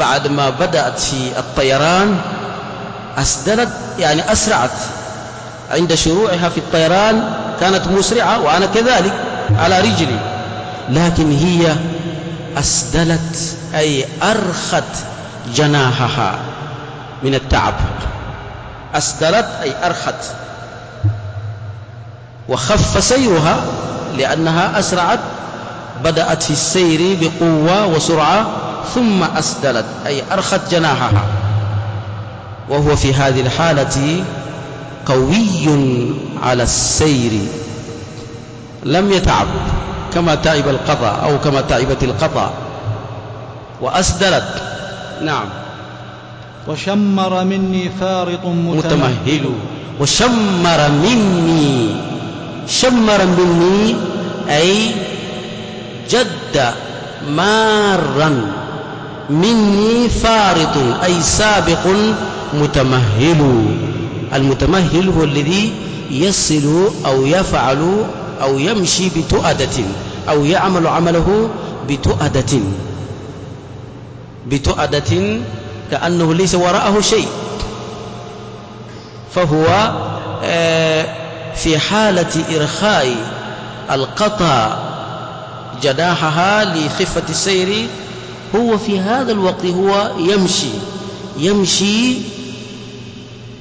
بعد ما بدأت في الطيران أسدلت يعني أسرعت. عند شروعها في الطيران كانت مسرعة وأنا كذلك على رجلي. لكن هي أسدلت أي أرخت جناحها من التعب. أسدلت أي أرخت. وخف سيرها لأنها أسرعت بدأت في السير بقوة وسرعة. ثم أسدلت أي أرخت جناحها. وهو في هذه الحالة قوي على السير. لم يتعب كما تعب القطع أو كما تعبت القطع وأسدلت. نعم. وشمر مني فارط متمهل. وشمر مني. شمر مني أي جد مارا. مني فارط أي سابق متمهل. المتمهل هو الذي يصل أو يفعل أو يمشي بتؤدة أو يعمل عمله بتؤدة. بتؤدة كأنه ليس وراءه شيء. فهو آه، في حالة إرخاء القطع جناحها لخفة السير هو في هذا الوقت هو يمشي يمشي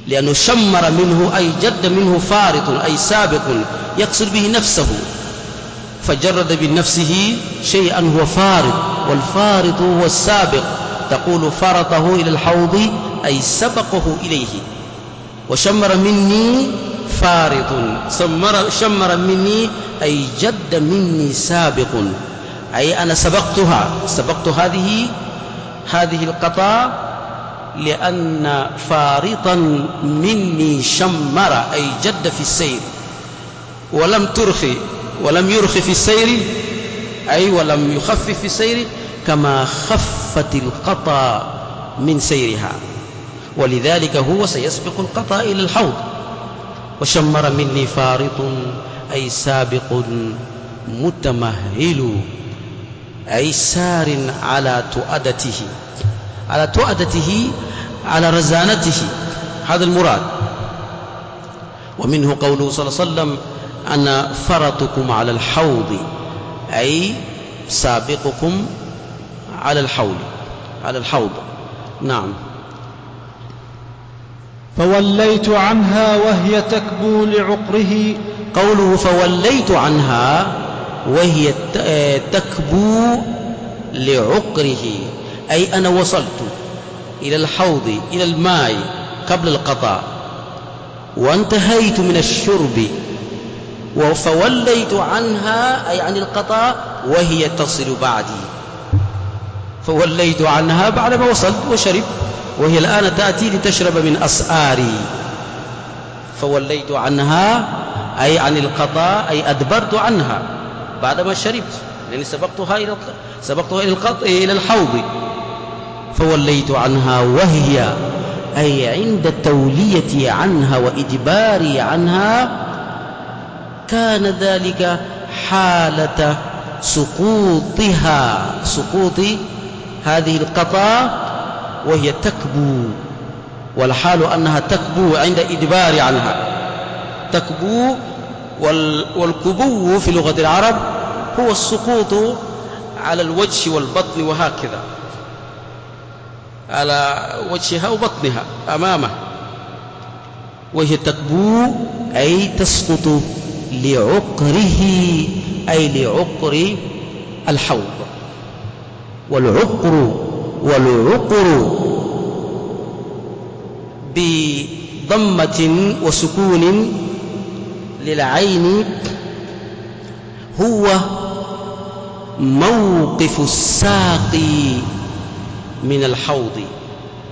لأنه شمر منه أي جد منه فارط أي سابق يقصد به نفسه. فجرد بنفسه شيئا هو فارط والفارط هو السابق تقول فرطه إلى الحوض أي سبقه إليه. وشمر مني فارط شمر, شمر مني أي جد مني سابق. أي أنا سبقتها. سبقت هذه هذه القطع لأن فارطا مني شمر أي جد في السير. ولم ترخي ولم يرخي في السير أي ولم يخفف في السير كما خفت القطا من سيرها. ولذلك هو سيسبق القطا إلى الحوض. وشمر مني فارط أي سابق متمهل. أي سار على تؤدته على تؤدته على رزانته. هذا المراد. ومنه قوله صلى الله عليه وسلم أن فرطكم على الحوض. أي سابقكم على الحول على الحوض. نعم. فوليت عنها وهي تكبو لعقره. قوله فوليت عنها وهي تكبو لعقره. أي أنا وصلت إلى الحوض إلى الماء قبل القطا وانتهيت من الشرب فوليت عنها أي عن القطا وهي تصل بعدي. فوليت عنها بعدما وصلت وشرب وهي الآن تأتي لتشرب من أسآري. فوليت عنها أي عن القطا أي أدبرت عنها. بعدما شربت لأني سبقتها إلى سبقتها إلى القطا إلى الحوض. فوليت عنها وهي أي عند توليتي عنها وإجباري عنها كان ذلك حالة سقوطها. سقوط هذه القطا وهي تكبو والحال أنها تكبو عند إدبار عنها. تكبو والكبو في لغة العرب هو السقوط على الوجه والبطن وهكذا. على وجهها وبطنها أمامه. وهي تكبو أي تسقط لعقره أي لعقر الحوض. والعقر والعقر بضمة وسكون للعين هو موقف الساقي من الحوض.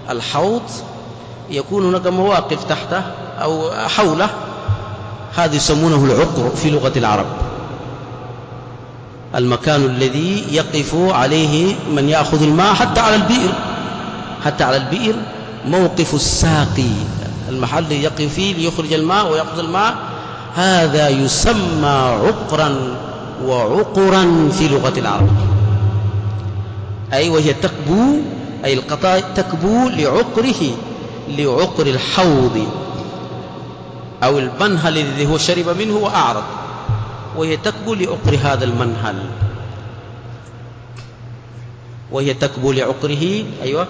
الحوض يكون هناك مواقف تحته أو حوله. هذا يسمونه العقر في لغة العرب. المكان الذي يقف عليه من يأخذ الماء حتى على البئر. حتى على البئر موقف الساقي المحل يقف فيه ليخرج الماء ويأخذ الماء. هذا يسمى عقرا وعقرا في لغة العرب. أي وهي تكبو أي القطاع تكبو لعقره لعقر الحوض أو المنهل الذي هو شرب منه وأعرض. وهي تكبو لعقر هذا المنهل. وهي تكبو لعقره أيوة.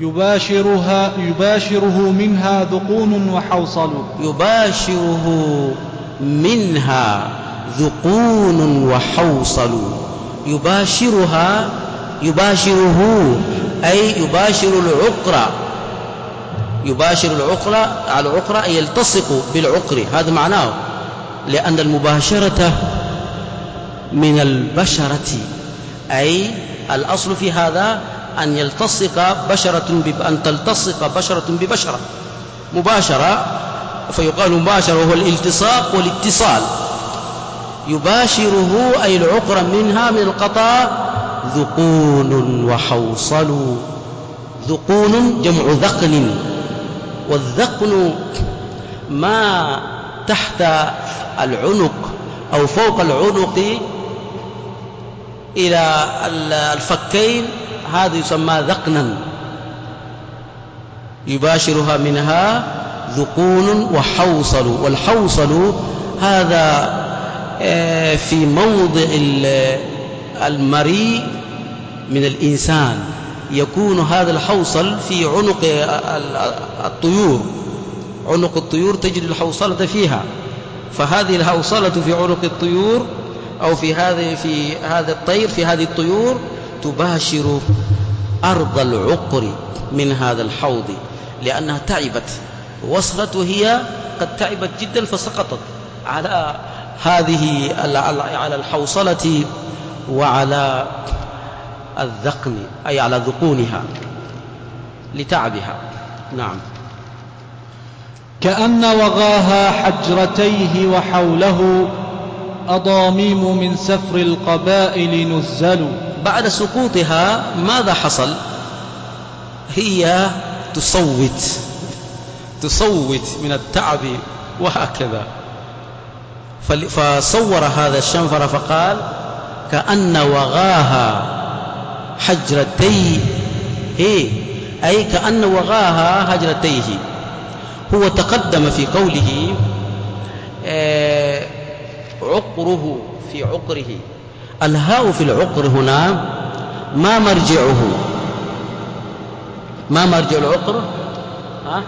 يباشرها يباشره منها ذقون وحوصل. يباشره منها ذقون وحوصل. يباشرها يباشره أي يباشر العقر يباشر العقر العقر يلتصق بالعقر. هذا معناه. لأن المباشرة من البشرة. أي الأصل في هذا أن يلتصق بشرة أن تلتصق بشرة ببشرة. مباشرة فيقال مباشرة وهو الالتصاق والاتصال. يباشره أي العقر منها من القطع ذقون وحوصل. ذقون جمع ذقن. والذقن ما تحت العنق أو فوق العنق إلى الفكين هذا يسمى ذقنا. يباشرها منها ذقون وحوصل. والحوصل هذا آه، في موضع المريء من الإنسان. يكون هذا الحوصل في عنق الطيور. عنق الطيور تجد الحوصلة فيها. فهذه الحوصلة في عنق الطيور أو في هذه في هذا الطير في هذه الطيور تباشر أرض العقر من هذا الحوض لأنها تعبت. وصلت وهي قد تعبت جدا فسقطت على هذه على الحوصلة وعلى الذقن أي على ذقونها لتعبها. نعم. كأن وغاها حجرتيه وحوله أضاميم من سفر القبائل نزل بعد سقوطها ماذا حصل؟ هي تصوت. تصوت من التعب وهكذا. فصور هذا الشنفر فقال كأن وغاها حجرتيه أي كأن وغاها حجرتيه هو تقدم في قوله آه، عقره في عقره. الهاء في العقر هنا ما مرجعه. ما مرجع العقر؟ ها؟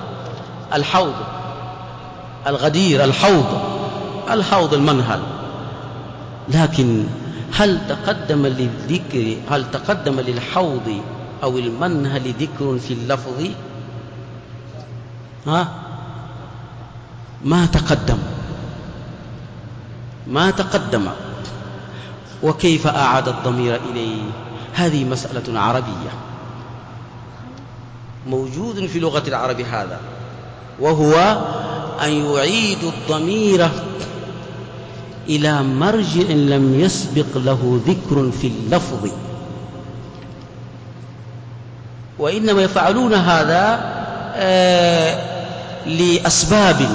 الحوض. الغدير الحوض. الحوض المنهل. لكن هل تقدم للذكر هل تقدم للحوض أو المنهل ذكر في اللفظ؟ ها؟ ما تقدم. ما تقدم. وكيف أعاد الضمير إليه؟ هذه مسألة عربية. موجود في لغة العرب هذا. وهو أن يعيد الضمير إلى مرجع لم يسبق له ذكر في اللفظ. وإنما يفعلون هذا آه لأسباب.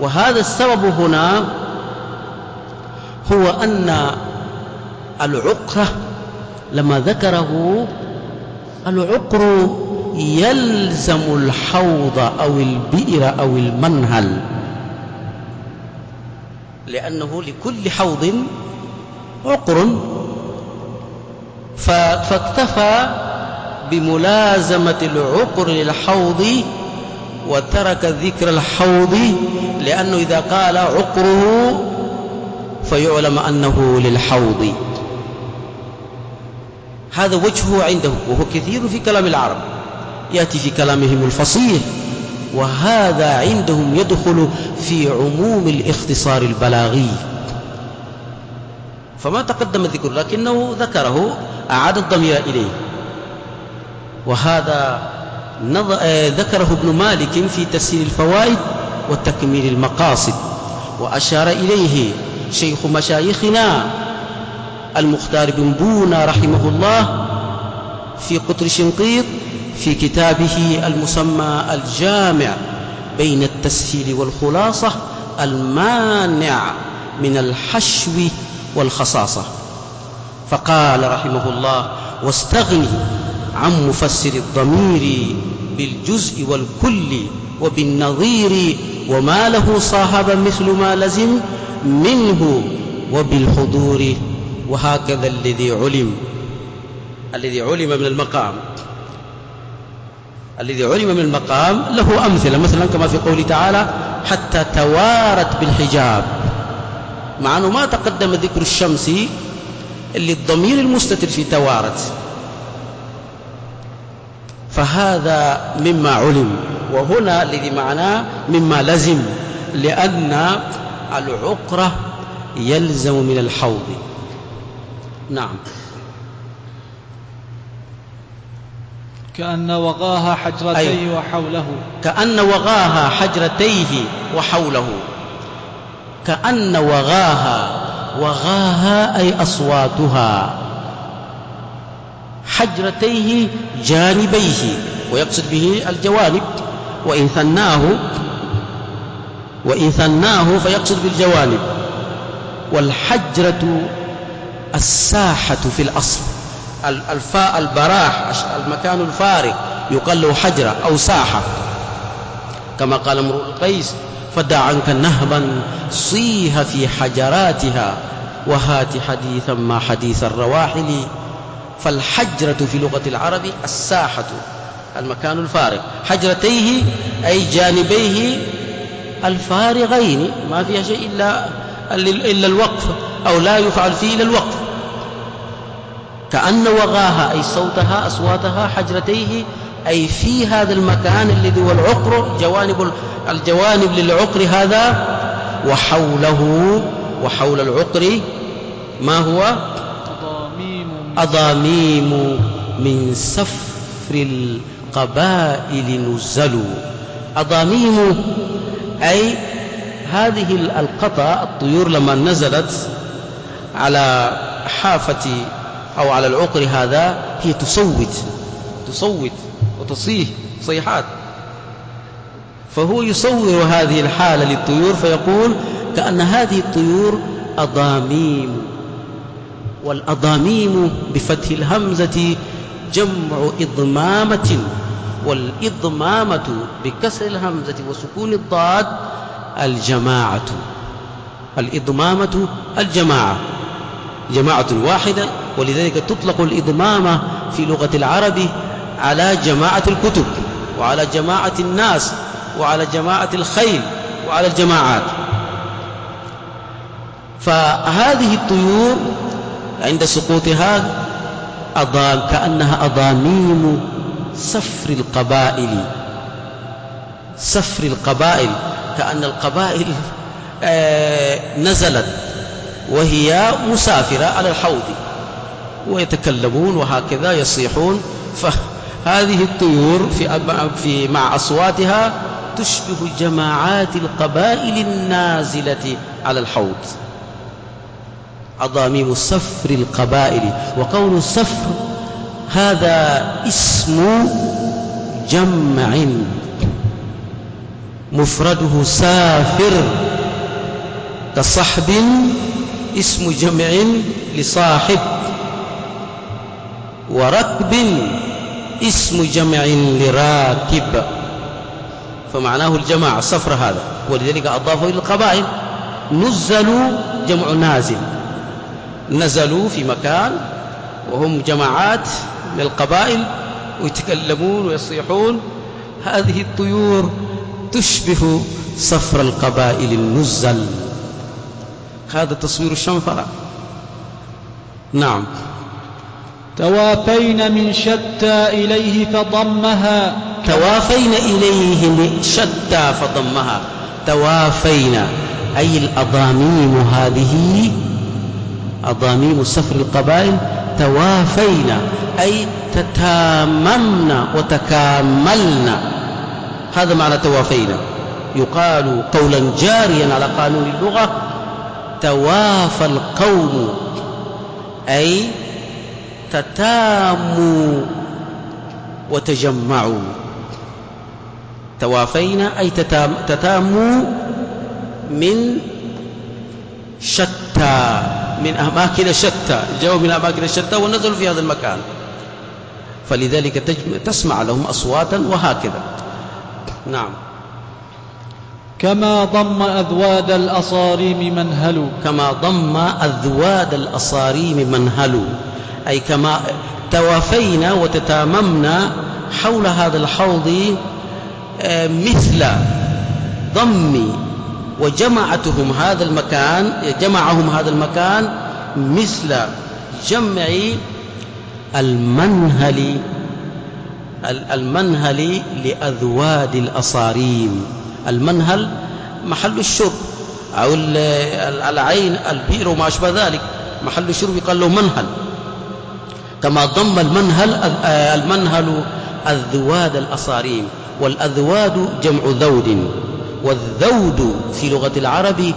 وهذا السبب هنا هو أن العقرة لما ذكره العقر يلزم الحوض أو البئر أو المنهل لأنه لكل حوض عقر. فاكتفى بملازمة العقر للحوض وترك ذكر الحوض لأنه إذا قال عقره فيعلم أنه للحوض. هذا وجهه عنده وهو كثير في كلام العرب. يأتي في كلامهم الفصيح وهذا عندهم يدخل في عموم الاختصار البلاغي. فما تقدم الذكر لكنه ذكره أعاد الضمير إليه. وهذا آه، ذكره ابن مالك في تسهيل الفوائد وتكميل المقاصد. وأشار إليه شيخ مشايخنا المختار بن بونا رحمه الله في قطر شنقيط في كتابه المسمى الجامع بين التسهيل والخلاصة المانع من الحشو والخصاصة. فقال رحمه الله واستغني عن مفسر الضمير بالجزء والكل وبالنظير وما له صاحب مثل ما لزم منه وبالحضور وهكذا الذي علم. الذي علم من المقام. الذي علم من المقام له أمثلة مثلا كما في قوله تعالى حتى توارت بالحجاب. مع أنه ما تقدم ذكر الشمس اللي الضمير المستتر في توارت. فهذا مما علم وهنا الذي معناه مما لزم لأن العقرة يلزم من الحوض. نعم. كأن وغاها حجرتيه أي وحوله. كأن وغاها حجرتيه وحوله. كأن وغاها وغاها أي أصواتها. حجرتيه جانبيه ويقصد به الجوانب وإن ثناه وإن ثناه فيقصد بالجوانب. والحجرة الساحة في الأصل الفاء البراح المكان الفارغ يقال له حجرة أو ساحة. كما قال امرؤ القيس فدع عنك نهبا صيها في حجراتها وهات حديثا ما حديث الرواحل فالحجرة في لغة العرب الساحة المكان الفارغ. حجرتيه أي جانبيه الفارغين ما فيها شيء إلا إلا الوقف أو لا يفعل فيه إلا الوقف. كأن وغاها أي صوتها أصواتها حجرتيه أي في هذا المكان الذي هو العقر جوانب الجوانب للعقر هذا وحوله وحول العقر ما هو؟ أضاميم من سفر القبائل نزلوا أضاميم أي هذه القطع الطيور لما نزلت على حافة أو على العقر هذا هي تصوت تصوت وتصيح صيحات. فهو يصور هذه الحالة للطيور فيقول كأن هذه الطيور أضاميم. والأضاميم بفتح الهمزة جمع إضمامة والإضمامة بكسر الهمزة وسكون الضاد الجماعة. الإضمامة الجماعة جماعة واحدة ولذلك تطلق الإضمامة في لغة العرب على جماعة الكتب وعلى جماعة الناس وعلى جماعة الخيل وعلى الجماعات. فهذه الطيور عند سقوطها أضام كأنها أضاميم سفر القبائل. سفر القبائل كأن القبائل آه، نزلت وهي مسافرة على الحوض. ويتكلمون وهكذا يصيحون. فهذه الطيور في, في مع أصواتها تشبه جماعات القبائل النازلة على الحوض. عضاميم سفر القبائل وقول السفر هذا اسم جمع مفرده سافر كصحب اسم جمع لصاحب وركب اسم جمع لراكب فمعناه الجماعة السفر هذا ولذلك أضافه إلى القبائل نزلوا جمع نازل. نزلوا في مكان وهم جماعات من القبائل ويتكلمون ويصيحون. هذه الطيور تشبه صفر القبائل النزل. هذا تصوير الشنفرة. نعم. توافين من شتى إليه فضمها. توافين إليه من شتى فضمها. توافين أي الأضاميم هذه أضاميم سفر القبائل توافين أي تتاممن وتكاملن هذا معنى توافينا. يقال قولا جاريا على قانون اللغة توافى القوم أي تتاموا وتجمعوا. توافينا أي تتاموا من شتى. من أماكن شتى جاءوا من أماكن شتى ونزلوا في هذا المكان. فلذلك تسمع لهم أصواتا وهكذا. نعم. كما ضم أذواد الأصاريم منهل كما ضم أذواد الأصاريم منهل أي كما توافينا وتتاممنا حول هذا الحوض آه، مثل ضم وجمعتهم هذا المكان جمعهم هذا المكان مثل جمع المنهل المنهل لأذواد الأصاريم. المنهل محل الشرب أو العين البئر وما أشبه ذلك محل الشرب يقال له منهل. كما ضم المنهل المنهل الذواد الأصاريم والأذواد جمع ذود. والذود في لغة العرب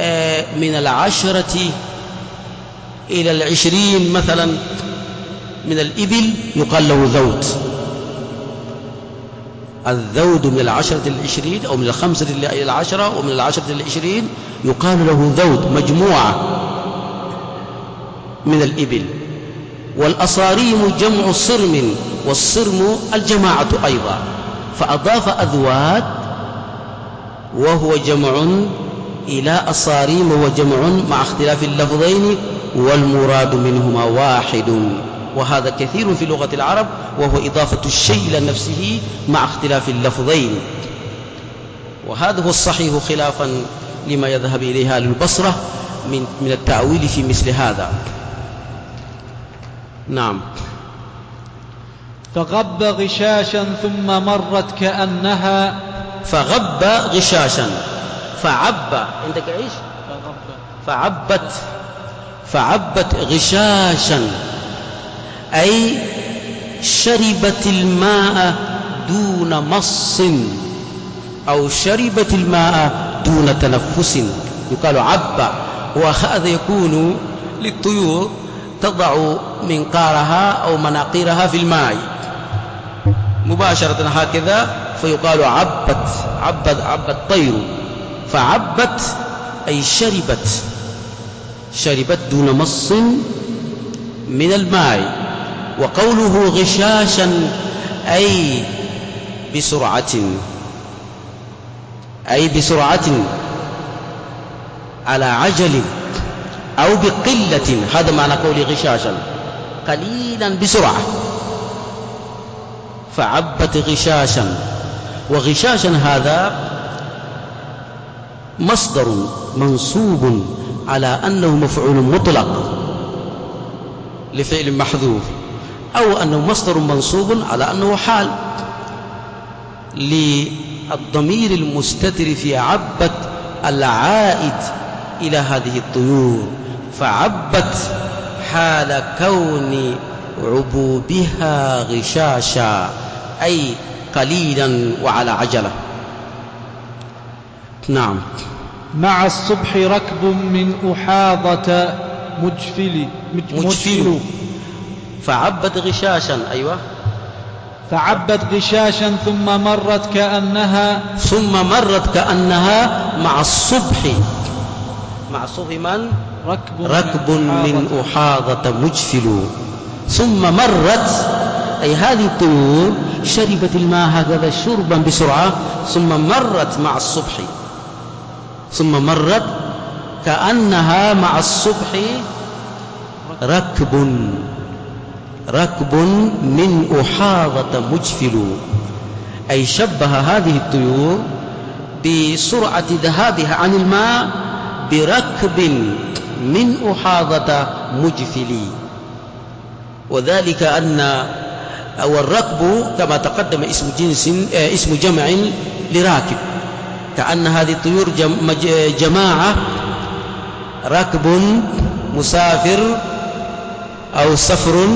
آه، من العشرة إلى العشرين مثلا من الإبل يقال له ذود. الذود من العشرة إلى العشرين أو من الخمسة إلى العشرة ومن العشرة إلى العشرين يقال له ذود مجموعة من الإبل. والأصاريم جمع صرم والصرم الجماعة أيضا. فأضاف أذواد وهو جمع إلى أصاريم وجمع مع اختلاف اللفظين والمراد منهما واحد. وهذا كثير في لغة العرب وهو إضافة الشيء إلى نفسه مع اختلاف اللفظين. وهذا هو الصحيح خلافا لما يذهب إليه أهل البصرة من من التأويل في مثل هذا. نعم. فغب غشاشا ثم مرت كأنها فغب غشاشا. فعب. عندك إيش فعبت. فعبت غشاشا. أي شربت الماء دون مص أو شربت الماء دون تنفس. يقال عب. وهذا يكون للطيور تضع منقارها أو مناقيرها في الماء. مباشرة هكذا فيقال عبت عبت عبت طير. فعبت أي شربت شربت دون مص من الماء. وقوله غشاشا أي بسرعة أي بسرعة على عجل أو بقلة. هذا معنى قول غشاشا. قليلا بسرعة. فعبت غشاشا. وغشاشا هذا مصدر منصوب على أنه مفعول مطلق لفعل محذوف أو أنه مصدر منصوب على أنه حال. للضمير المستتر في عبت العائد إلى هذه الطيور فعبت حال كون عبوبها غشاشا. أي قليلا وعلى عجلة. نعم. مع الصبح ركب من أحاضة مجفل مجفل, مجفل. فعبت غشاشا أيوة. فعبت غشاشا ثم مرت كأنها ثم مرت كأنها مع الصبح. مع الصبح من؟ ركب, ركب من أحاضة مجفل. ثم مرت أي هذه الطيور شربت الماء هكذا شربا بسرعة ثم مرت مع الصبح. ثم مرت كأنها مع الصبح ركب ركب من أحاضة مجفل. أي شبه هذه الطيور بسرعة ذهابها عن الماء بركب من أحاضة مجفل. وذلك أن أو الركب كما تقدم اسم جنس آه، اسم جمع لراكب. كأن هذه الطيور جماعة ركب مسافر أو سفر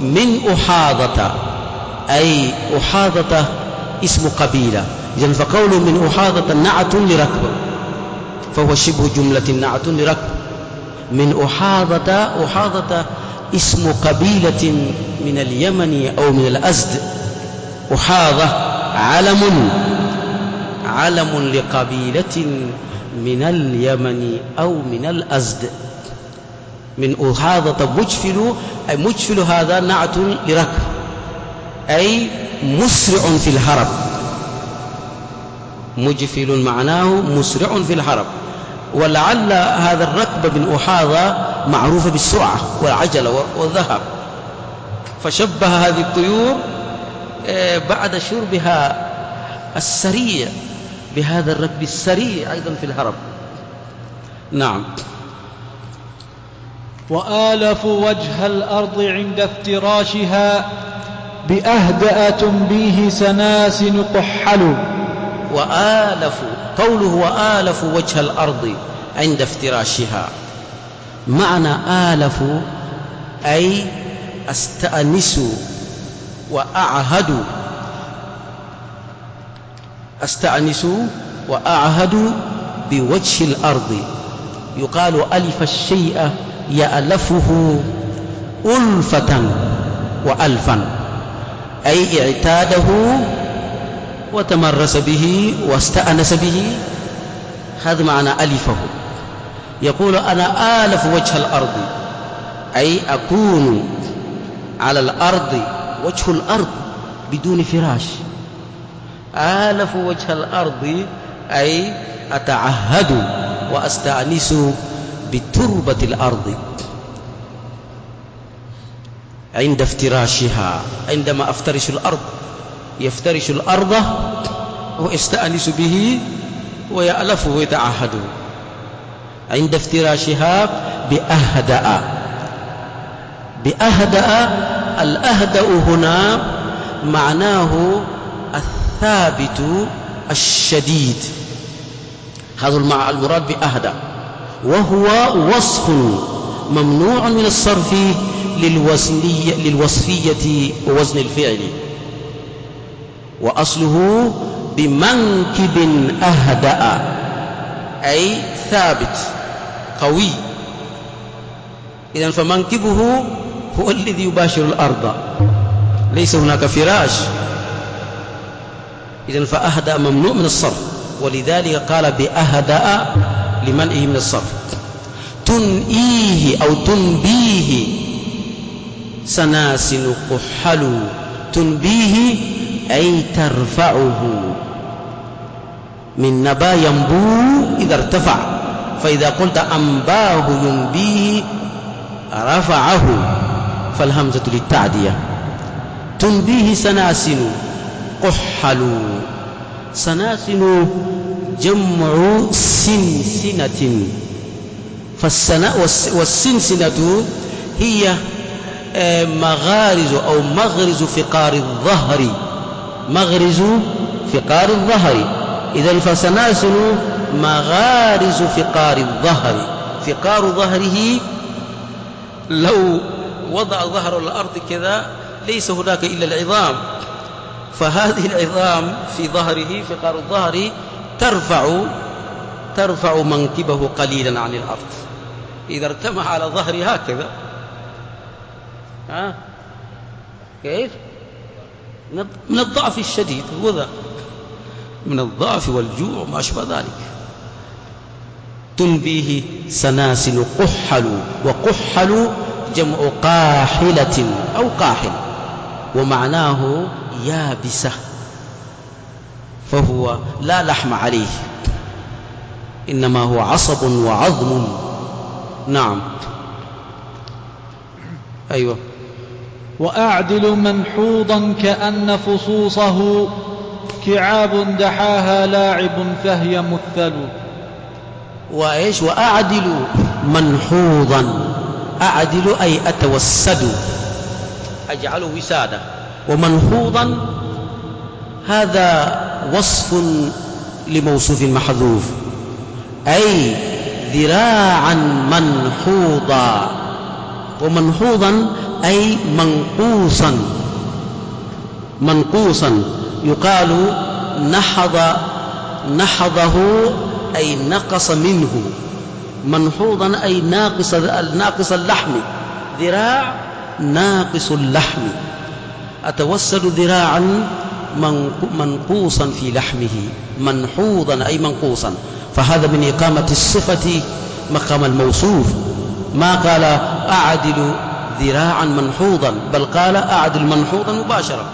من أحاضة. أي أحاضة اسم قبيلة. فقول من أحاضة نعت لركب. فهو شبه جملة نعت لركب. من أحاضة أحاضة اسم قبيلة من اليمن أو من الأزد. أحاضة علم علم لقبيلة من اليمن أو من الأزد. من أحاضة مجفل أي مجفل هذا نعت لركب أي مسرع في الهرب. مجفل معناه مسرع في الهرب. ولعل هذا الركب من أحاضة معروف بالسرعة والعجلة والذهب. فشبه هذه الطيور آه، بعد شربها السريع بهذا الركب السريع أيضا في الهرب. نعم. وآلفوا وجه الأرض عند افتراشها بأهدأ تنبيه سناسن قحل وآلفوا قوله وآلفوا وجه الأرض عند افتراشها. معنى آلفوا أي أستأنسوا وأعهدوا. أستأنسوا وأعهدوا بوجه الأرض. يقال ألف الشيء يألفه ألفة وألفا. أي اعتاده وتمرس به واستأنس به. هذا معنى ألفه. يقول أنا آلف وجه الأرض أي أكون على الأرض وجه الأرض بدون فراش. آلف وجه الأرض أي أتعهد وأستأنس بتربة الأرض. عند افتراشها عندما أفترش الأرض يفترش الأرض ويستأنس به ويألفه ويتعهد عند افتراشها بأهدأ. بأهدأ الأهدأ هنا معناه الثابت الشديد. هذا المراد بأهدأ. وهو وصف ممنوع من الصرف للوصفية ووزن الفعل. وأصله بمنكب أهدأ أي ثابت قوي. إذا فمنكبه هو الذي يباشر الأرض. ليس هناك فراش. إذا فأهدأ ممنوع من الصرف. ولذلك قال بأهدأ لمنعه من الصرف. تنئيه أو تنبيه سناسل قحل تنبيه أي ترفعه. من نبا ينبو إذا ارتفع. فإذا قلت أنباه ينبيه رفعه. فالهمزة للتعدية. تنبيه سناسن قحل. سناسن جمع سنسنة. فالسنا والسنسنة هي آه، مغارز أو مغرز فقار الظهر. مغرز فقار الظهر. إذا فسناسل مغارز فقار الظهر. فقار ظهره لو وضع ظهر الأرض كذا ليس هناك إلا العظام. فهذه العظام في ظهره فقار الظهر ترفع ترفع منكبه قليلا عن الأرض. إذا ارتمى على ظهره هكذا. ها؟ كيف؟ من الضعف الشديد هو ذا. من الضعف والجوع وما أشبه ذلك. تنبيه سناسل قحل وقحل جمع قاحلة أو قاحل ومعناه يابسة فهو لا لحم عليه إنما هو عصب وعظم. نعم. أيوه. وأعدل منحوضا كأن فصوصه كعاب دحاها لاعب فهي مثل. وإيش؟ وأعدل منحوضا. أعدل أي أتوسد. أجعله وسادة. ومنحوضا هذا وصف لموصوف محذوف. أي ذراعا منحوضا. ومنحوضا أي منقوصا. منقوصا. يقال نحض نحضه أي نقص منه. منحوضا أي ناقص ناقص اللحم. ذراع ناقص اللحم. أتوسل ذراعا منقوصا في لحمه. منحوضا أي منقوصا. فهذا من إقامة الصفة مقام الموصوف. ما قال أعدل ذراعا منحوضا بل قال أعدل منحوضا مباشرة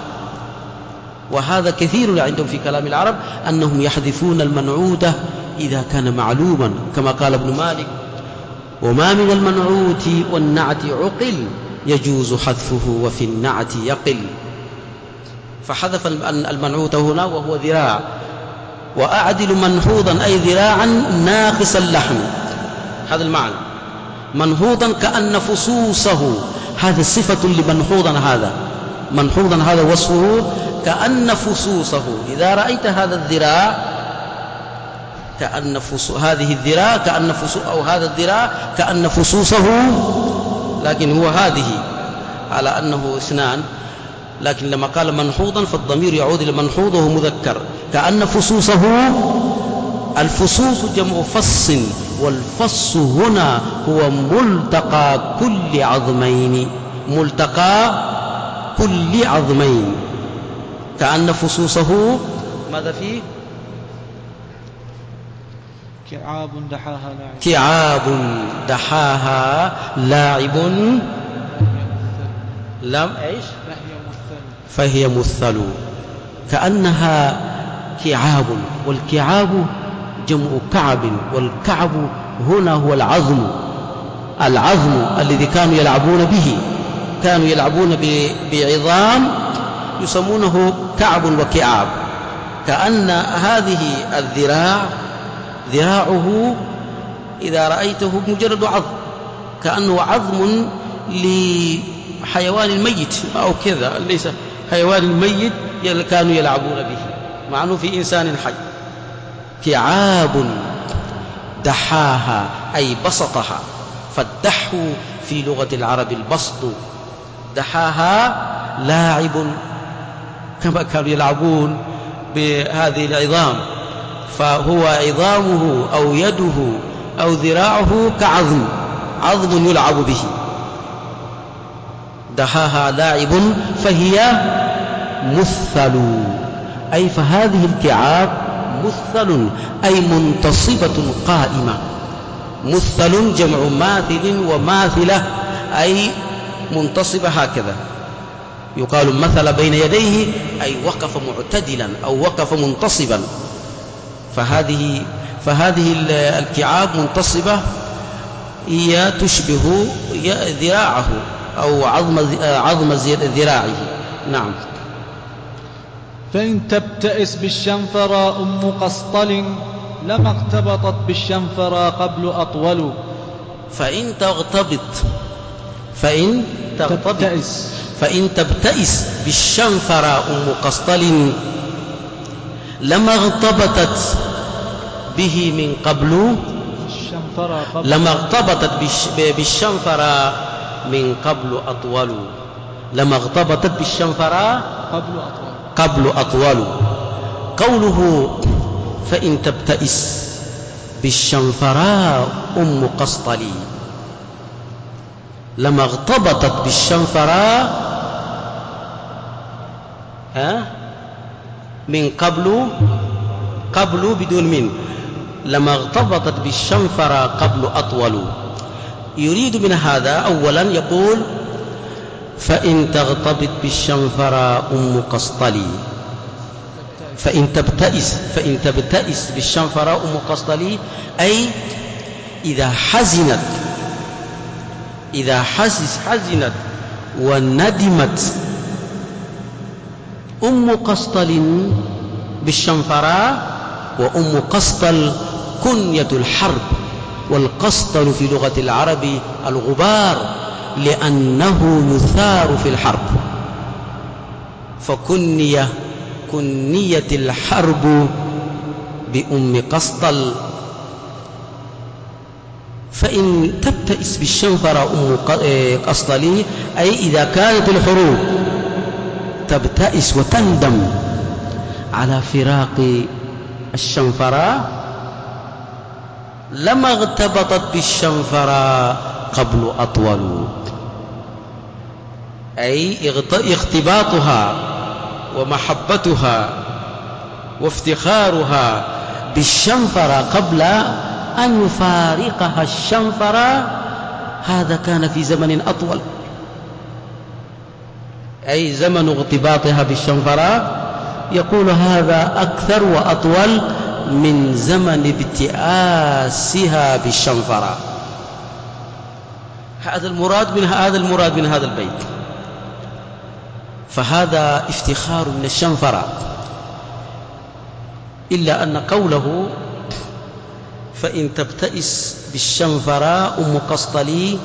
وهذا كثير عندهم في كلام العرب أنهم يحذفون المنعودة إذا كان معلوما كما قال ابن مالك وما من المنعوت والنعت عقل يجوز حذفه وفي النعت يقل. فحذف المنعوت هنا وهو ذراع. وأعدل منحوضا أي ذراعا ناقص اللحم. هذا المعنى. منهوضا كأن فصوصه. هذا صفة لمنحوضا هذا. منحوضا هذا وصفه كأن فصوصه. إذا رأيت هذا الذراع كأن فصو هذه الذراع كأن فصو أو هذا الذراع كأن فصوصه. لكن هو هذه على أنه اثنان. لكن لما قال منحوضا فالضمير يعود إلى وهو مذكر. كأن فصوصه الفصوص جمع فص والفص هنا هو ملتقى كل عظمين. ملتقى كل عظمين. كأن فصوصه ماذا فيه؟ كعاب دحاها لاعب. كعاب دحاها لاعب. لم؟ إيش؟ فهي مثل. كأنها كعاب والكعاب جمع كعب والكعب هنا هو العظم العظم الذي كانوا يلعبون به كانوا يلعبون بعظام يسمونه كعب وكعاب. كأن هذه الذراع ذراعه إذا رأيته مجرد عظم كأنه عظم لحيوان الميت أو كذا ليس حيوان الميت كانوا يلعبون به مع أنه في إنسان حي. كعاب دحاها أي بسطها. فالدح في لغة العرب البسط. دحاها لاعب كما كانوا يلعبون بهذه العظام. فهو عظامه أو يده أو ذراعه كعظم عظم يلعب به. دحاها لاعب فهي مثل. أي فهذه الكعاب مثل أي منتصبة قائمة. مثل جمع ماثل وماثلة أي منتصبة هكذا. يقال مثل بين يديه أي وقف معتدلا أو وقف منتصبا. فهذه فهذه الكعاب منتصبة هي تشبه ذراعه أو عظم عظم ذراعه. نعم. فإن تبتئس بالشنفرى أم قسطل لما اغتبطت بالشنفرى قبل أطول. فإن تغتبط فإن تغتبط. تبتئس. فإن تبتئس بالشنفرى أم قسطل لما اغتبطت به من قبل لما اغتبطت بالشنفرى من قبل أطول. لما اغتبطت بالشنفرى قبل أطول. قبل أطول قوله فإن تبتئس بالشنفراء أم قسطلي. لما اغتبطت بالشنفراء ها؟ من قبل قبل بدون من. لما اغتبطت بالشنفراء قبل أطول. يريد من هذا أولا يقول فإن تغتبط بالشنفرة أم قسطلي. فإن تبتئس فإن تبتئس بالشنفرة أم قسطلي أي إذا حزنت إذا حزس حزنت وندمت أم قسطل بالشنفرة وأم قسطل كنية الحرب. والقسطل في لغة العرب الغبار لأنه يثار في الحرب. فكنية كنية الحرب بأم قسطل. فإن تبتئس بالشنفر أم قسطلي أي إذا كانت الحروب تبتئس وتندم على فراق الشنفراء لما اغتبطت بالشنفراء قبل أطول. أي اغتباطها ومحبتها وافتخارها بالشنفرة قبل أن يفارقها الشنفرة هذا كان في زمن أطول. أي زمن اغتباطها بالشنفراء يقول هذا أكثر وأطول من زمن ابتئاسها بالشنفراء هذا المراد من هذا المراد من هذا البيت. فهذا افتخار من الشنفراء إلا أن قوله فإن تبتئس بالشنفراء أم قسطلي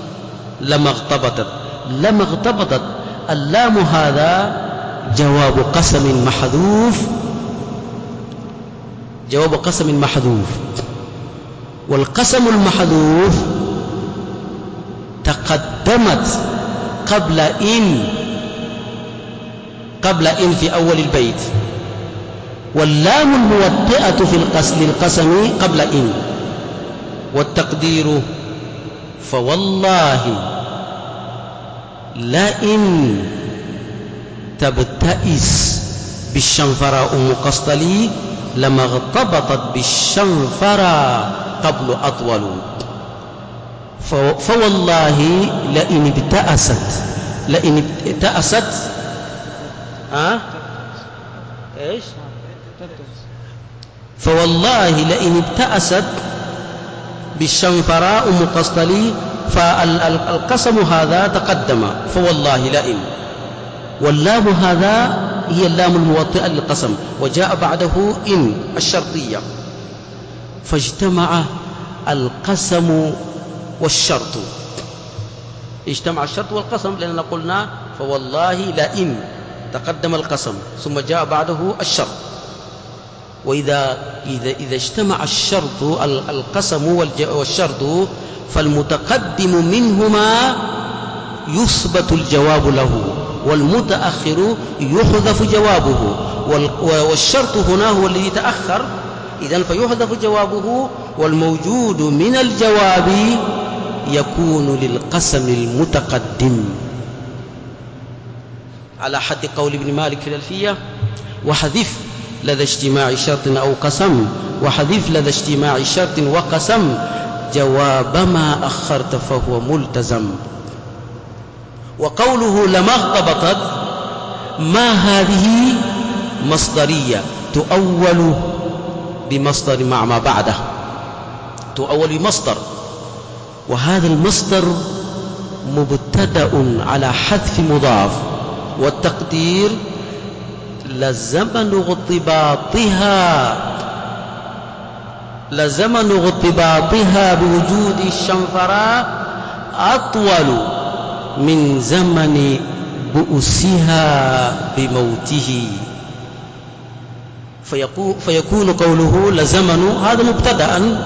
لما اغتبطت. لما اغتبطت. اللام هذا جواب قسم محذوف جواب قسم محذوف. والقسم المحذوف تقدمت قبل إن قبل إن في أول البيت. واللام الموطئة في القسم قبل إن. والتقدير فوالله لئن تبتئس بالشنفراء أم قسطلي لما اغتبطت بالشنفراء قبل أطول فوالله لئن ابتأست. لئن ابتأست ها؟ إيش؟ فوالله لئن ابتأست بالشنفراء أم قسطلي فالقسم هذا تقدم. فوالله لئن. واللام هذا هي اللام الموطئة للقسم وجاء بعده إن الشرطية. فاجتمع القسم والشرط. اجتمع الشرط والقسم لأننا قلنا فوالله لئن تقدم القسم ثم جاء بعده الشرط. وإذا إذا إذا اجتمع الشرط القسم والشرط فالمتقدم منهما يثبت الجواب له. والمتأخر يحذف جوابه. والشرط هنا هو الذي تأخر. إذا فيحذف جوابه والموجود من الجواب يكون للقسم المتقدم. على حد قول ابن مالك في الألفية وحذف لدى اجتماع شرط أو قسم. وحذف لدى اجتماع شرط وقسم. جواب ما أخرت فهو ملتزم. وقوله لما اغتبطت ما هذه مصدرية؟ تؤول بمصدر مع ما بعده. تؤول بمصدر. وهذا المصدر مبتدأ على حذف مضاف والتقدير لزمن اغتباطها. لزمن اغتباطها بوجود الشنفراء أطول. من زمن بؤسها بموته. فيكون قوله لزمن هذا مبتدا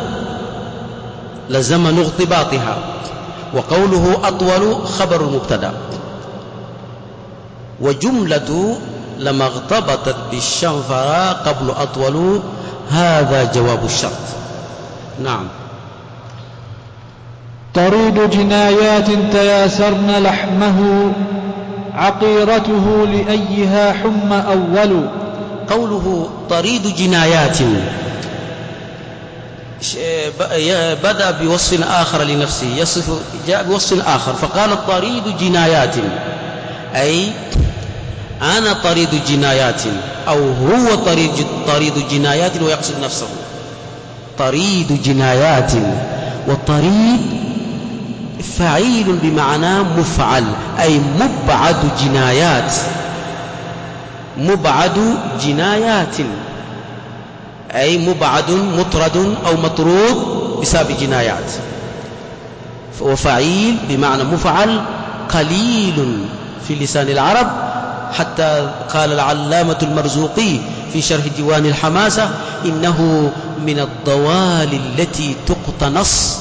لزمن اغتباطها. وقوله أطول خبر المبتدا. وجملة لما اغتبطت بالشنفراء قبل أطول هذا جواب الشرط. نعم. تريد جنايات تياسرن لحمه عقيرته لأيها حم أول. قوله طريد جنايات. بدأ بوصف آخر لنفسه يصف جاء بوصف آخر فقال طريد جنايات. أي أنا طريد جنايات أو هو طريد طريد جنايات ويقصد نفسه. طريد جنايات والطريد فعيل بمعنى مفعل أي مبعد جنايات. مبعد جنايات أي مبعد مطرد أو مطرود بسبب جنايات. وفعيل بمعنى مفعل قليل في لسان العرب حتى قال العلامة المرزوقي في شرح ديوان الحماسة إنه من الضوال التي تقتنص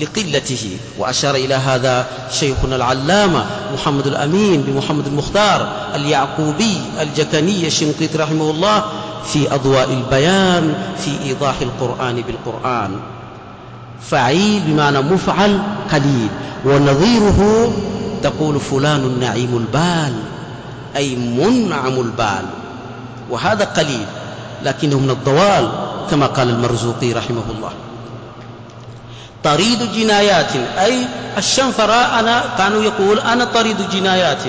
لقلته وأشار إلى هذا شيخنا العلامة محمد الأمين بمحمد المختار اليعقوبي الجكني الشنقيط رحمه الله في أضواء البيان في إيضاح القرآن بالقرآن. فعيل بمعنى مفعل قليل ونظيره تقول فلان نعيم البال أي منعم البال. وهذا قليل لكنه من الضوال كما قال المرزوقي رحمه الله. طريد جنايات. أي الشنفرة أنا كانوا يقول أنا طريد جنايات.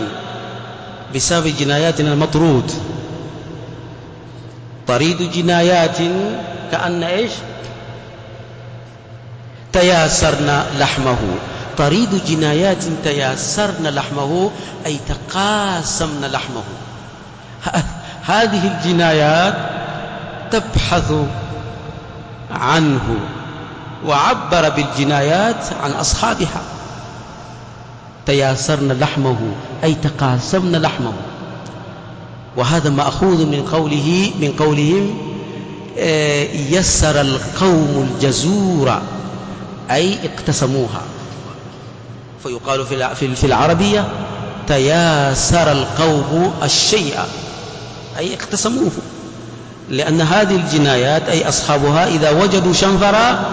بسبب جناياتنا المطرود. طريد جنايات كأن إيش؟ تياسرنا لحمه. طريد جنايات تياسرنا لحمه أي تقاسمنا لحمه. هذه الجنايات تبحث عنه. وعبر بالجنايات عن أصحابها. تياسرنا لحمه أي تقاسمنا لحمه. وهذا مأخوذ من قوله من قولهم آه، يسر القوم الجزور أي اقتسموها. فيقال في العربية تياسر القوم الشيء أي اقتسموه. لأن هذه الجنايات أي أصحابها إذا وجدوا شنفرا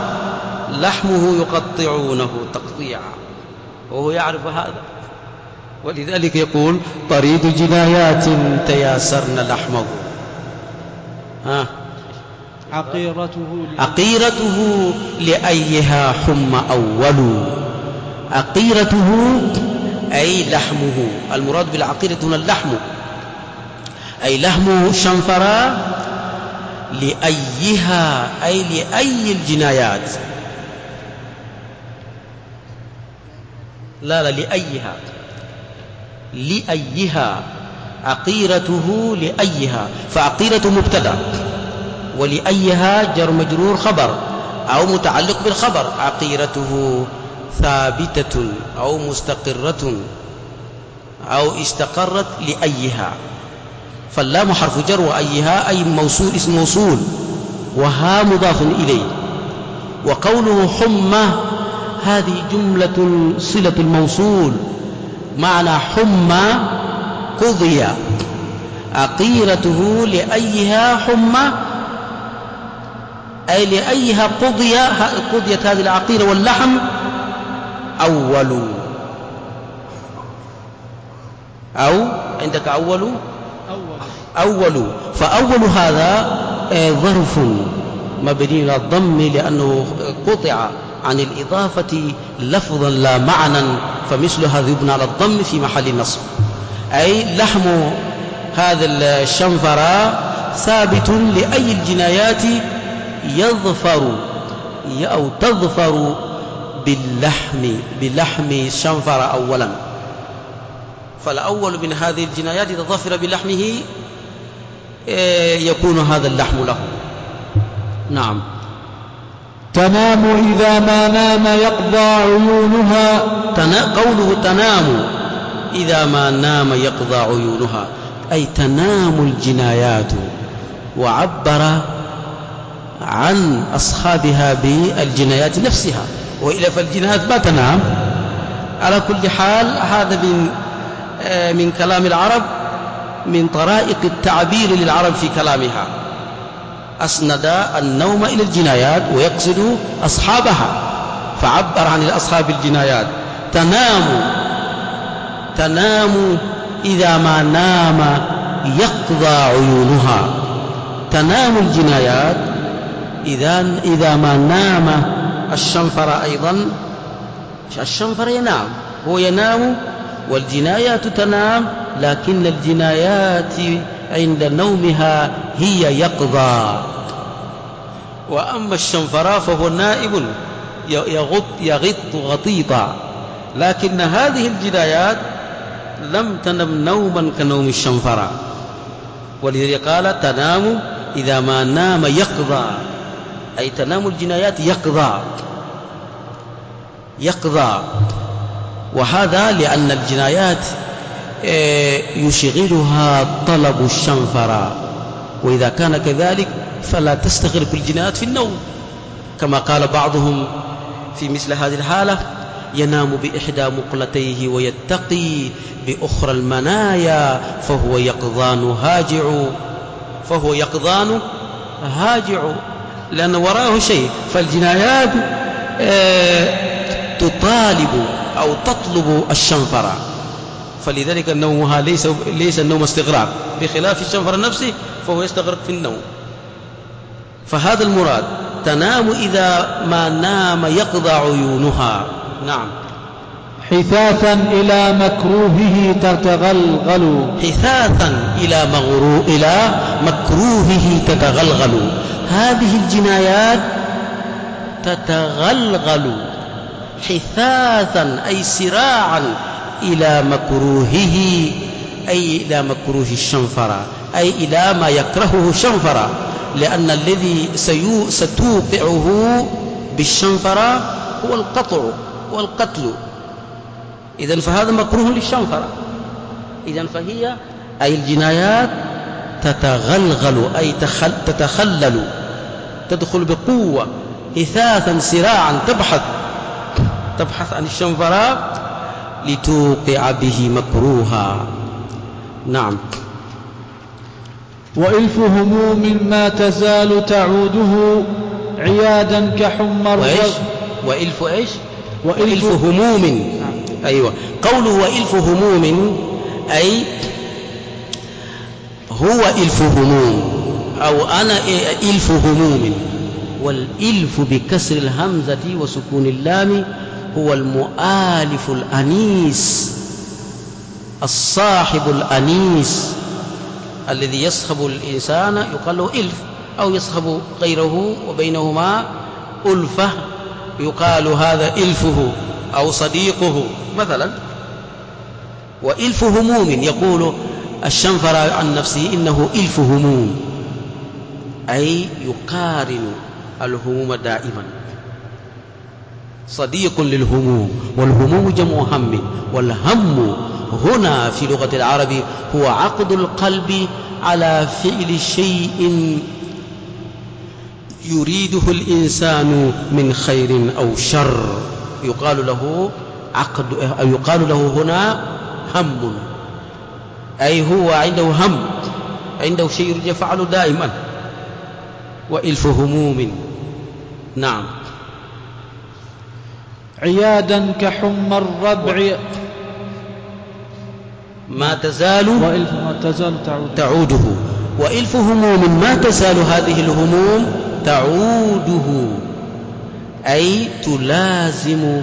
لحمه يقطعونه تقطيعا وهو يعرف هذا. ولذلك يقول طريد جنايات تياسرن لحمه. ها؟ عقيرته عقيرته لأيها حم أول. عقيرته أي لحمه. المراد بالعقيرة هنا اللحم. أي لحم شنفرا لأيها أي لأي الجنايات. لا لا لأيها. لأيها. عقيرته لأيها. فعقيرة مبتدأ. ولأيها جر مجرور خبر أو متعلق بالخبر. عقيرته ثابتة أو مستقرة أو استقرت لأيها. فاللام حرف جر وأيها أي موصول اسم موصول. وها مضاف إليه. وقوله حمى هذه جملة صلة الموصول معنى حمى قضي عقيرته لأيها حمى أي لأيها قضي قضيت هذه العقيرة واللحم أول. أو عندك أول؟ أول. فأول هذا آه، ظرف مبني على الضم لأنه قطع. عن الإضافة لفظا لا معنى فمثل هذا يبنى على الضم في محل نصب أي لحم هذا الشنفر ثابت لأي الجنايات يظفر أو تظفر باللحم بلحم الشنفر أولا. فالأول من هذه الجنايات إذا ظفر بلحمه إيه، يكون هذا اللحم له. نعم. تنام إذا ما نام يقضى عيونها. تنا قوله تنام إذا ما نام يقضى عيونها. أي تنام الجنايات. وعبر عن أصحابها بالجنايات نفسها. وإلا فالجنايات ما تنام. على كل حال هذا من آه، من كلام العرب من طرائق التعبير للعرب في كلامها. أسند النوم إلى الجنايات ويقصد أصحابها. فعبر عن أصحاب الجنايات. تنام. تنام إذا ما نام يقضى عيونها. تنام الجنايات إذا إذا ما نام الشنفر أيضا. الشنفر ينام. هو ينام والجنايات تنام. لكن الجنايات عند نومها هي يقظى وأما الشنفراء فهو نائب يغط, يغط غطيطا. لكن هذه الجنايات لم تنم نوما كنوم الشنفراء. ولذلك قال تنام إذا ما نام يقظى أي تنام الجنايات يقظى يقظى وهذا لأن الجنايات يشغلها طلب الشنفرة. وإذا كان كذلك فلا تستغرق الجنايات في النوم. كما قال بعضهم في مثل هذه الحالة ينام بإحدى مقلتيه ويتقي بأخرى المنايا فهو يقظان هاجع. فهو يقظان هاجع. لأن وراءه شيء فالجنايات آه، تطالب أو تطلب الشنفرة. فلذلك نومها ليس ليس النوم استغراق. بخلاف الشنفر نفسه فهو يستغرق في النوم. فهذا المراد تنام إذا ما نام يقضى عيونها. نعم. حثاثا إلى مكروهه تتغلغل. حثاثا إلى مغرو إلى مكروهه تتغلغل. هذه الجنايات تتغلغل. حثاثا أي سراعا إلى مكروهه أي إلى مكروه الشنفرة أي إلى ما يكرهه الشنفرة لأن الذي ستوقعه بالشنفرة هو القطع والقتل. إذا فهذا مكروه للشنفرة. إذا فهي أي الجنايات تتغلغل أي تتخلل تدخل بقوة إثاثا سراعا تبحث تبحث عن الشنفرة. لتوقع به مكروها. نعم. وإلف هموم ما تزال تعوده عيادا كحمى وإيش؟ وإلف إيش؟ وإلف هموم. نعم. أيوة. قوله وإلف هموم أي هو إلف هموم أو أنا إلف هموم. والإلف بكسر الهمزة وسكون اللام هو المؤالف الأنيس الصاحب الأنيس الذي يصحب الإنسان يقال له إلف أو يصحب غيره وبينهما ألفة يقال هذا إلفه أو صديقه مثلا. وإلف هموم يقول الشنفر عن نفسه إنه إلف هموم أي يقارن الهموم دائما. صديق للهموم والهموم جمع هم والهم هنا في لغة العرب هو عقد القلب على فعل شيء يريده الإنسان من خير أو شر. يقال له عقد أو يقال له هنا هم أي هو عنده هم عنده شيء يفعله دائما. وإلف هموم. نعم. عيادا كحمى الربع. ما تزال وإلف ما تزال تعود تعوده. وإلف هموم ما تزال هذه الهموم تعوده. أي تلازم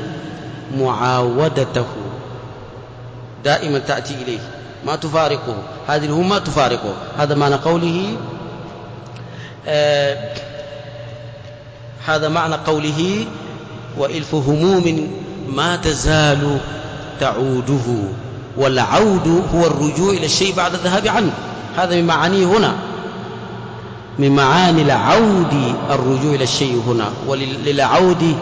معاودته. دائما تأتي إليه. ما تفارقه. هذه الهموم ما تفارقه. هذا معنى قوله آه هذا معنى قوله وإلف هموم ما تزال تعوده والعود هو الرجوع إلى الشيء بعد الذهاب عنه. هذا من معانيه هنا. من معاني العود الرجوع إلى الشيء هنا وللعود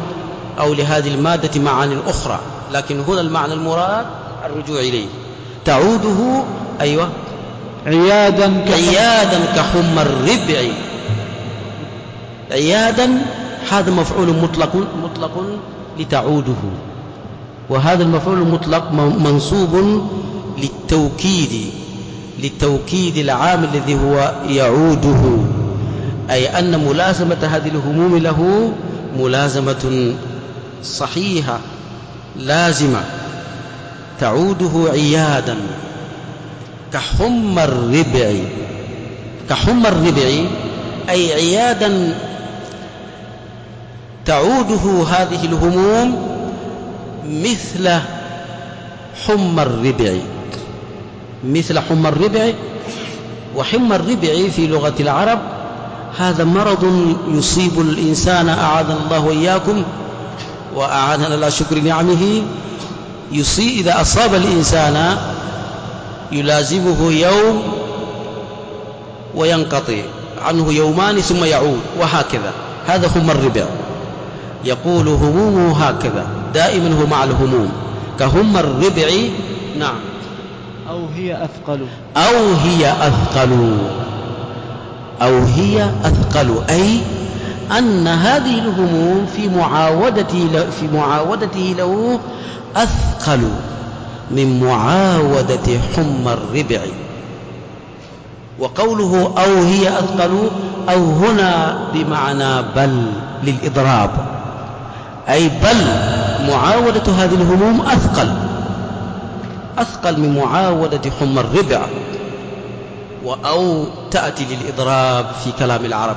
أو لهذه المادة معاني أخرى. لكن هنا المعنى المراد الرجوع إليه. تعوده أيوة. عيادا عيادا كحم الربع. عيادا هذا مفعول مطلق مطلق لتعوده وهذا المفعول المطلق منصوب للتوكيد للتوكيد العام الذي هو يعوده أي أن ملازمة هذه الهموم له ملازمة صحيحة لازمة تعوده عيادا كحم الربع كحم الربع أي عيادا تعوده هذه الهموم مثل حمى الربع. مثل حمى الربع. وحمى الربع في لغة العرب هذا مرض يصيب الإنسان أعاذنا الله وإياكم وأعاننا على شكر نعمه. يصيب إذا أصاب الإنسان يلازمه يوم وينقطع عنه يومان ثم يعود وهكذا. هذا هم الربع. يقول همومه هكذا دائما هو مع الهموم كهم الربع نعم. أو هي أثقل. أو هي أثقل. أو هي أثقل أي أن هذه الهموم في معاودته في معاودته له أثقل من معاودة حمى الربع. وقوله أو هي أثقل أو هنا بمعنى بل للإضراب. أي بل معاودة هذه الهموم أثقل. أثقل من معاودة حمى الربع. أو تأتي للإضراب في كلام العرب.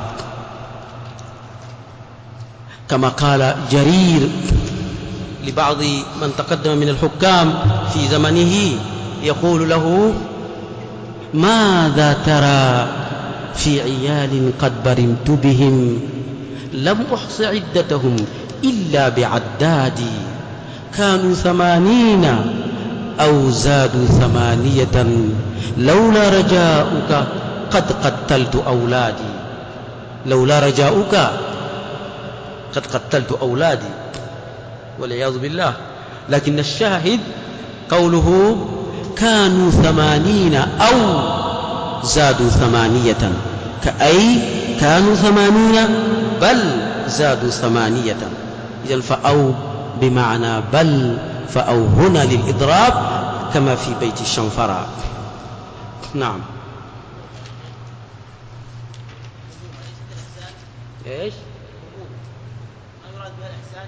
كما قال جرير لبعض من تقدم من الحكام في زمنه يقول له ماذا ترى في عيال قد برمت بهم؟ لم أحص عدتهم إلا بعدادي كانوا ثمانين أو زادوا ثمانية لولا رجاؤك قد قتلت أولادي. لولا رجاؤك قد قتلت أولادي. والعياذ بالله. لكن الشاهد قوله كانوا ثمانين أو زادوا ثمانية. كأي كانوا ثمانين بل زادوا ثمانية. إذا فأو بمعنى بل فأو هنا للإضراب كما في بيت الشنفرة. نعم. إيش؟ ما يراد بها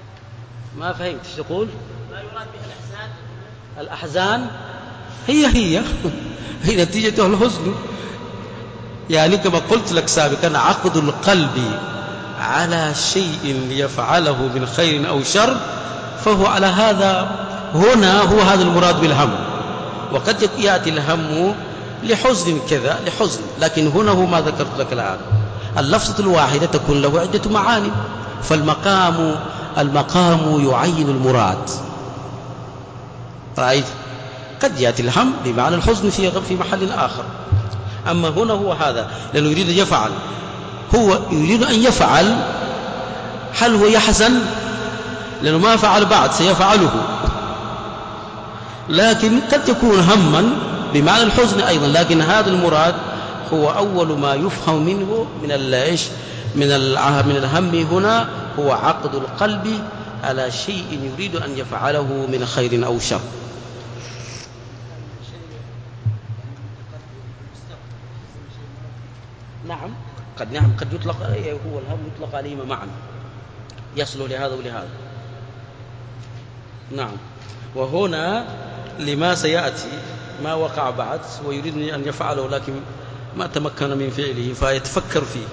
ما فهمت إيش تقول؟ ما يراد بها الاحسان الأحزان؟ هي هي. هي نتيجة الحزن. يعني كما قلت لك سابقا عقد القلب. على شيء يفعله من خير أو شر فهو على هذا هنا هو هذا المراد بالهم. وقد يأتي الهم لحزن كذا لحزن لكن هنا هو ما ذكرت لك الآن. اللفظة الواحدة تكون له عدة معاني. فالمقام المقام يعين المراد. رأيت؟ قد يأتي الهم بمعنى الحزن في في محل آخر. أما هنا هو هذا لأنه يريد يفعل. هو يريد أن يفعل هل هو يحزن؟ لأنه ما فعل بعد سيفعله. لكن قد يكون هما بمعنى الحزن أيضا لكن هذا المراد هو أول ما يفهم منه من إيش؟ من من الهم هنا هو عقد القلب على شيء يريد أن يفعله من خير أو شر نعم قد نعم قد يطلق هو الهم يطلق عليهما معا يصل لهذا ولهذا. نعم. وهنا لما سيأتي ما وقع بعد ويريد أن يفعله لكن ما تمكن من فعله فيتفكر فيه.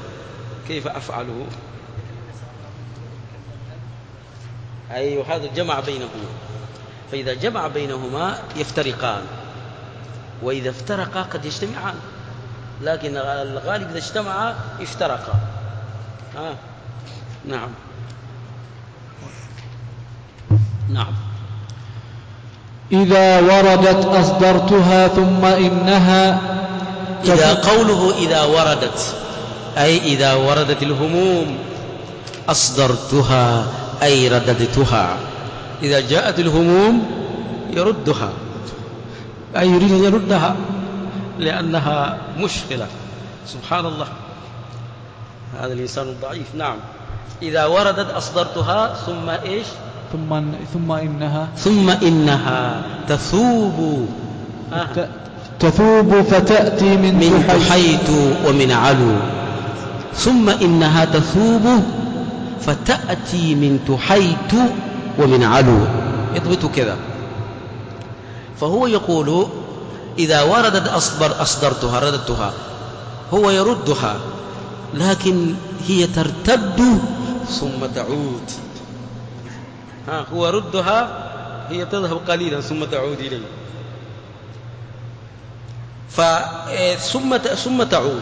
كيف أفعله؟ أي هذا الجمع بينهما. فإذا جمع بينهما يفترقان. وإذا افترقا قد يجتمعان. لكن الغالب إذا اجتمعا افترقا آه. نعم. نعم. إذا وردت أصدرتها ثم إنها إذا قوله إذا وردت أي إذا وردت الهموم أصدرتها أي رددتها. إذا جاءت الهموم يردها. أي يريد أن يردها. لأنها مشكلة. سبحان الله. هذا الإنسان الضعيف. نعم. إذا وردت أصدرتها ثم إيش؟ ثم ثم إنها ثم إنها تثوب. آه. تثوب فتأتي من, من تحيت ومن علو. ثم إنها تثوب فتأتي من تحيت ومن علو. اضبطوا كذا. فهو يقول إذا وردت أصبر أصدرتها رددتها هو يردها لكن هي ترتد ثم تعود. ها هو ردها هي تذهب قليلا ثم تعود إليه. ثم ثم تعود.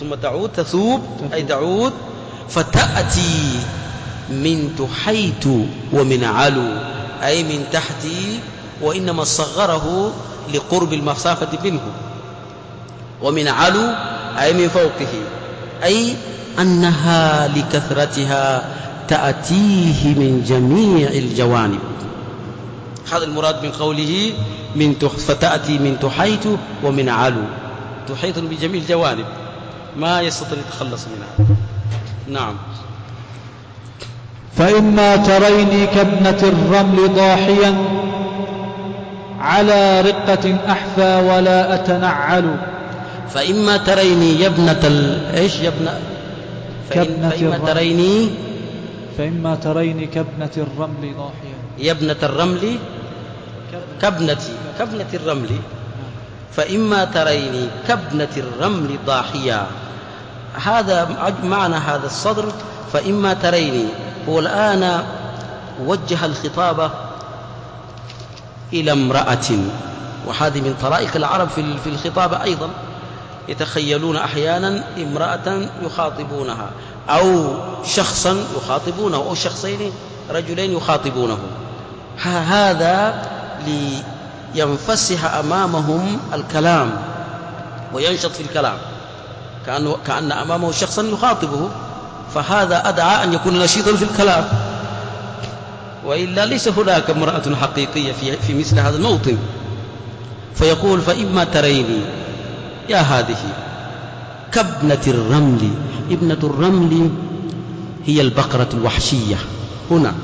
ثم تعود تثوب أي تعود فتأتي من تحيت ومن علو أي من تحتي وإنما صغره لقرب المسافة منه ومن علو أي من فوقه أي أنها لكثرتها تأتيه من جميع الجوانب. هذا المراد من قوله من فتأتي من تحيت ومن علو. تحيط بجميع الجوانب. ما يستطيع يتخلص منها. نعم. فإما تريني كابنة الرمل ضاحيا على رقة أحفى ولا أتنعل. فإما تريني يا ابنة ال... إيش يا ابنة؟ فإن... فإما تريني فإما تريني كابنة الرمل ضاحيا يا ابنة الرمل؟ كابنتي كابنة الرمل. فإما تريني كابنة الرمل ضاحيا هذا معنى هذا الصدر. فإما تريني هو الآن وجه الخطاب إلى امرأة. وهذه من طرائق العرب في الخطاب أيضا. يتخيلون أحيانا امرأة يخاطبونها أو شخصا يخاطبونه أو شخصين رجلين يخاطبونه. هذا لينفسح أمامهم الكلام وينشط في الكلام. كأنه كأن أمامه شخصا يخاطبه فهذا أدعى أن يكون نشيطا في الكلام. وإلا ليس هناك امرأة حقيقية في, في مثل هذا الموطن. فيقول فإما تريني يا هذه كابنة الرمل. ابنة الرمل هي البقرة الوحشية هنا.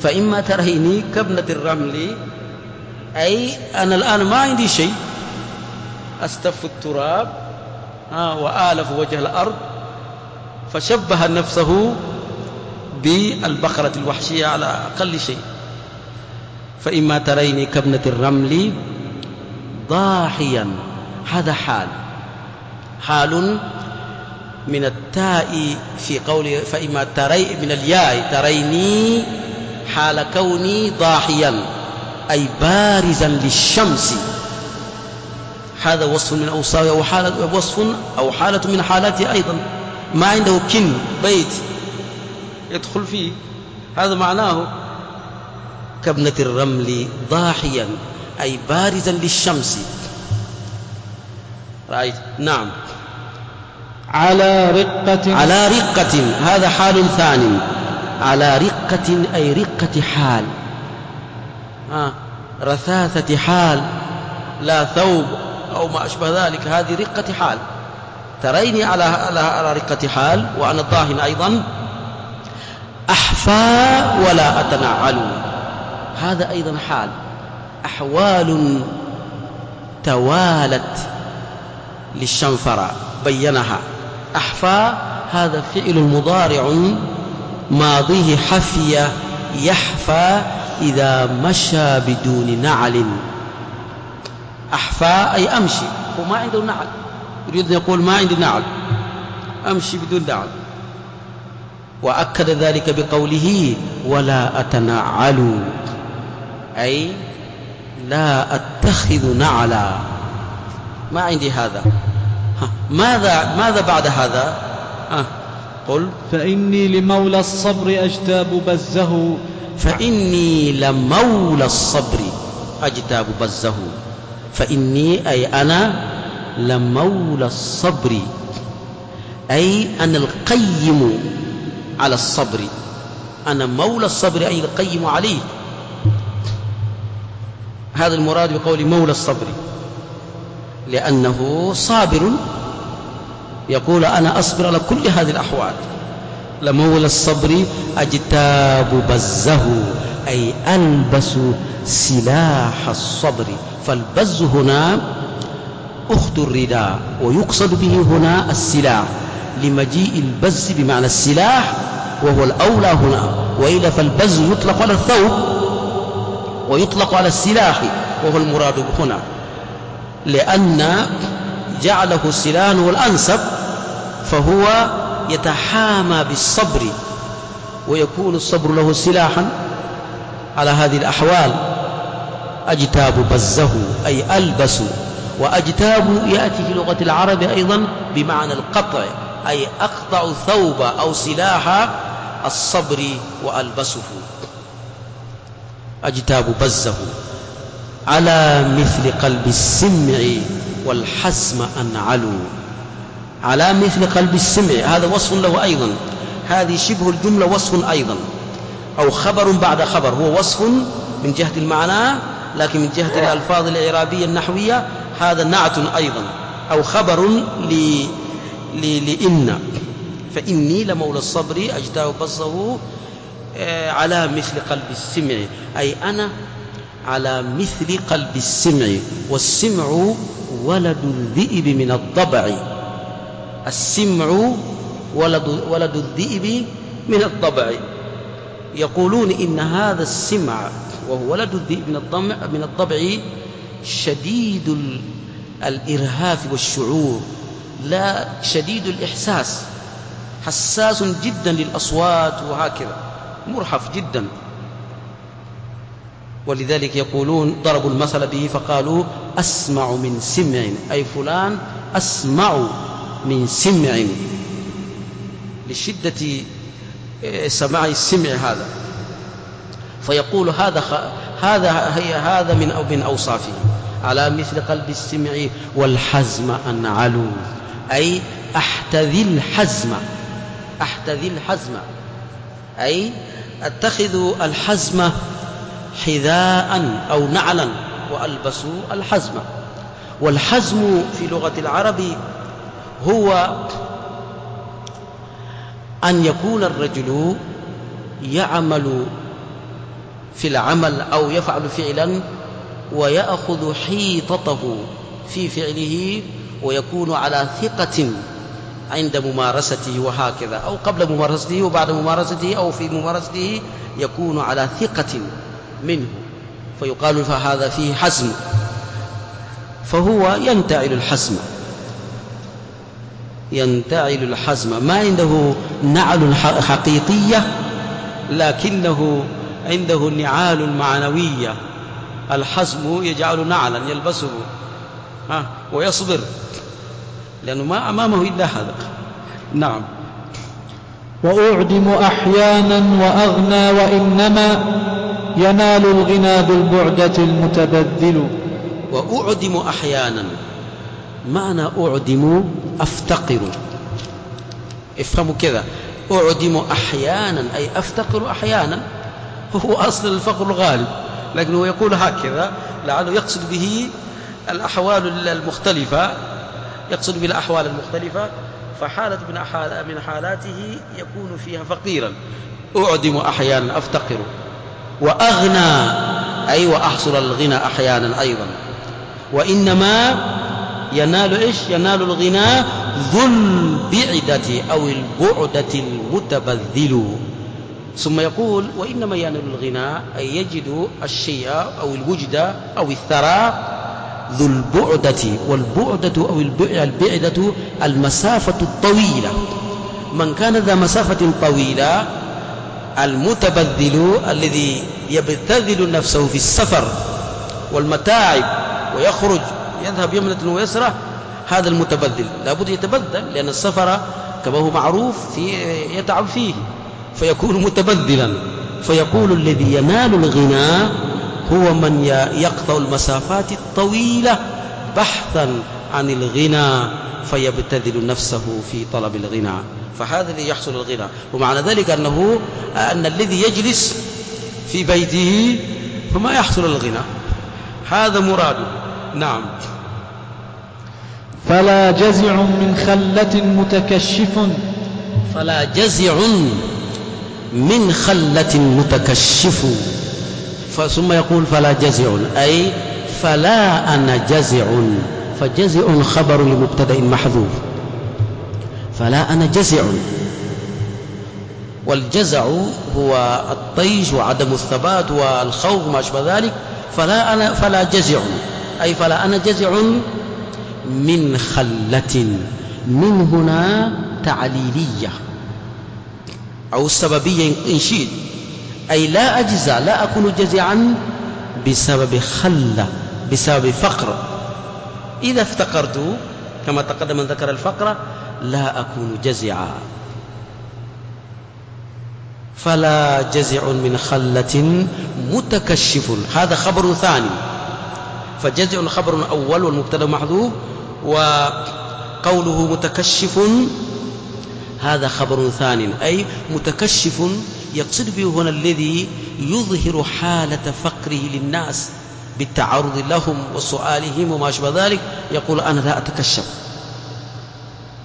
فإما تريني كابنة الرمل أي أنا الآن ما عندي شيء. أستف التراب وآلف وجه الأرض. فشبه نفسه بالبقرة الوحشية على أقل شيء. فإما تريني كابنة الرمل ضاحيا. هذا حال. حال من التاء في قول فإما تري من الياء. تريني حال كوني ضاحيا. أي بارزا للشمس. هذا وصف من أوصافه أو حالة وصف أو حالة من حالاته أيضا. ما عنده كن بيت. يدخل فيه. هذا معناه كابنة الرمل ضاحيا أي بارزا للشمس. رأيت؟ نعم. على رقة. على رقة. هذا حال ثاني. على رقة أي رقة حال. آه. رثاثة حال لا ثوب أو ما أشبه ذلك. هذه رقة حال. تريني على على رقة حال وأنا الظاهن أيضا. أحفى ولا أتنعل. هذا أيضا حال. أحوال توالت للشنفرة بينها. أحفى هذا فعل مضارع ماضيه حفي يحفى إذا مشى بدون نعل. أحفى أي أمشي هو ما عنده نعل. يريد أن يقول ما عندي نعل. أمشي بدون نعل. وأكد ذلك بقوله ولا أتنعل أي لا أتخذ نعلا. ما عندي هذا. ماذا ماذا بعد هذا؟ ها قل. فإني لمولى الصبر أجتاب بزه. فإني لمولى الصبر أجتاب بزه. فإني أي أنا لمولى الصبر. أي أنا القيم. على الصبر. أنا مولى الصبر أي القيم عليه. هذا المراد بقول مولى الصبر. لأنه صابر يقول أنا أصبر على كل هذه الأحوال. لمولى الصبر أجتاب بزه أي ألبس سلاح الصبر. فالبز هنا أخت الرداء ويقصد به هنا السلاح لمجيء البز بمعنى السلاح وهو الأولى هنا وإلا فالبز يطلق على الثوب ويطلق على السلاح وهو المراد هنا لأن جعله السلاح هو الأنسب فهو يتحامى بالصبر ويكون الصبر له سلاحا على هذه الأحوال أجتاب بزه أي ألبس وأجتاب يأتي في لغة العرب أيضا بمعنى القطع أي أقطع ثوب أو سلاح الصبر وألبسه أجتاب بزه على مثل قلب السمع والحسم أنعلوا على مثل قلب السمع هذا وصف له أيضا. هذه شبه الجملة وصف أيضا. أو خبر بعد خبر هو وصف من جهة المعنى لكن من جهة الألفاظ الإعرابية النحوية هذا نعت أيضا أو خبر ل... ل... لإن. فإني لمولى الصبر أجتاه بصه آه، على مثل قلب السمع. أي أنا على مثل قلب السمع والسمع ولد الذئب من الضبع السمع ولد, ولد الذئب من الضبع يقولون إن هذا السمع وهو ولد الذئب من الضبع, من الضبع شديد الإرهاف والشعور لا شديد الإحساس حساس جدا للأصوات وهكذا مرحف جدا ولذلك يقولون ضربوا المثل به فقالوا أسمع من سمع أي فلان أسمع من سمع لشدة آه، سماع السمع هذا فيقول هذا. هذا هي هذا من أو من أوصافه. على مثل قلب السمع والحزم أنعلو أي أحتذي الحزم. أحتذي الحزم. أي أتخذ الحزم حذاء أو نعلا وألبس الحزم. والحزم في لغة العرب هو أن يكون الرجل يعمل في العمل أو يفعل فعلا ويأخذ حيطته في فعله ويكون على ثقة عند ممارسته وهكذا. أو قبل ممارسته وبعد ممارسته أو في ممارسته يكون على ثقة منه. فيقال فهذا فيه حزم. فهو ينتعل الحزم. ينتعل الحزم. ما عنده نعل حقيقية لكنه عنده النعال معنوية الحزم يجعل نعلا يلبسه ها ويصبر لأنه ما أمامه إلا هذا. نعم. وأعدم أحيانا وأغنى وإنما ينال الغنى بالبعدة المتبذل. وأعدم أحيانا. معنى أعدم أفتقر. افهموا كذا. أعدم أحيانا أي أفتقر أحيانا. هو أصل الفقر الغالب لكنه يقول هكذا لعله يقصد به الأحوال المختلفة يقصد بالأحوال المختلفة فحالة من حالاته يكون فيها فقيرا. أعدم أحيانا أفتقر. وأغنى أي وأحصل الغنى أحيانا أيضا. وإنما ينال إيش؟ ينال الغنى ذو البعدة أو البعدة المتبذل. ثم يقول وإنما ينال الغنى أي يجد الشيء أو الوجد أو الثراء ذو البعدة والبعدة أو البعدة المسافة الطويلة. من كان ذا مسافة طويلة المتبذل الذي يبتذل نفسه في السفر والمتاعب ويخرج يذهب يمنة ويسرة هذا المتبذل. لابد يتبذل لأن السفر كما هو معروف في يتعب فيه. فيكون متبذلا فيقول الذي ينال الغنى هو من يقطع المسافات الطويلة بحثا عن الغنى فيبتذل نفسه في طلب الغنى. فهذا الذي يحصل الغنى. ومعنى ذلك أنه أن الذي يجلس في بيته فما يحصل الغنى. هذا مراده نعم. فلا جزع من خلة متكشف. فلا جزع من خلة متكشف. ثم يقول فلا جزع أي فلا أنا جزع. فجزع خبر لمبتدأ محذوف. فلا أنا جزع. والجزع هو الطيش وعدم الثبات والخوف ما أشبه ذلك. فلا أنا فلا جزع أي فلا أنا جزع من خلة. من هنا تعليلية. أو السببية إن شئت أي لا أجزع لا أكون جزعا بسبب خلة بسبب فقر. إذا افتقرت كما تقدم ذكر الفقر لا أكون جزعا فلا جزع من خلة متكشف. هذا خبر ثاني. فجزع خبر أول والمبتدأ محذوف وقوله متكشف هذا خبر ثاني أي متكشف يقصد به هنا الذي يظهر حالة فقره للناس بالتعرض لهم وسؤالهم وما أشبه ذلك. يقول أنا لا أتكشف.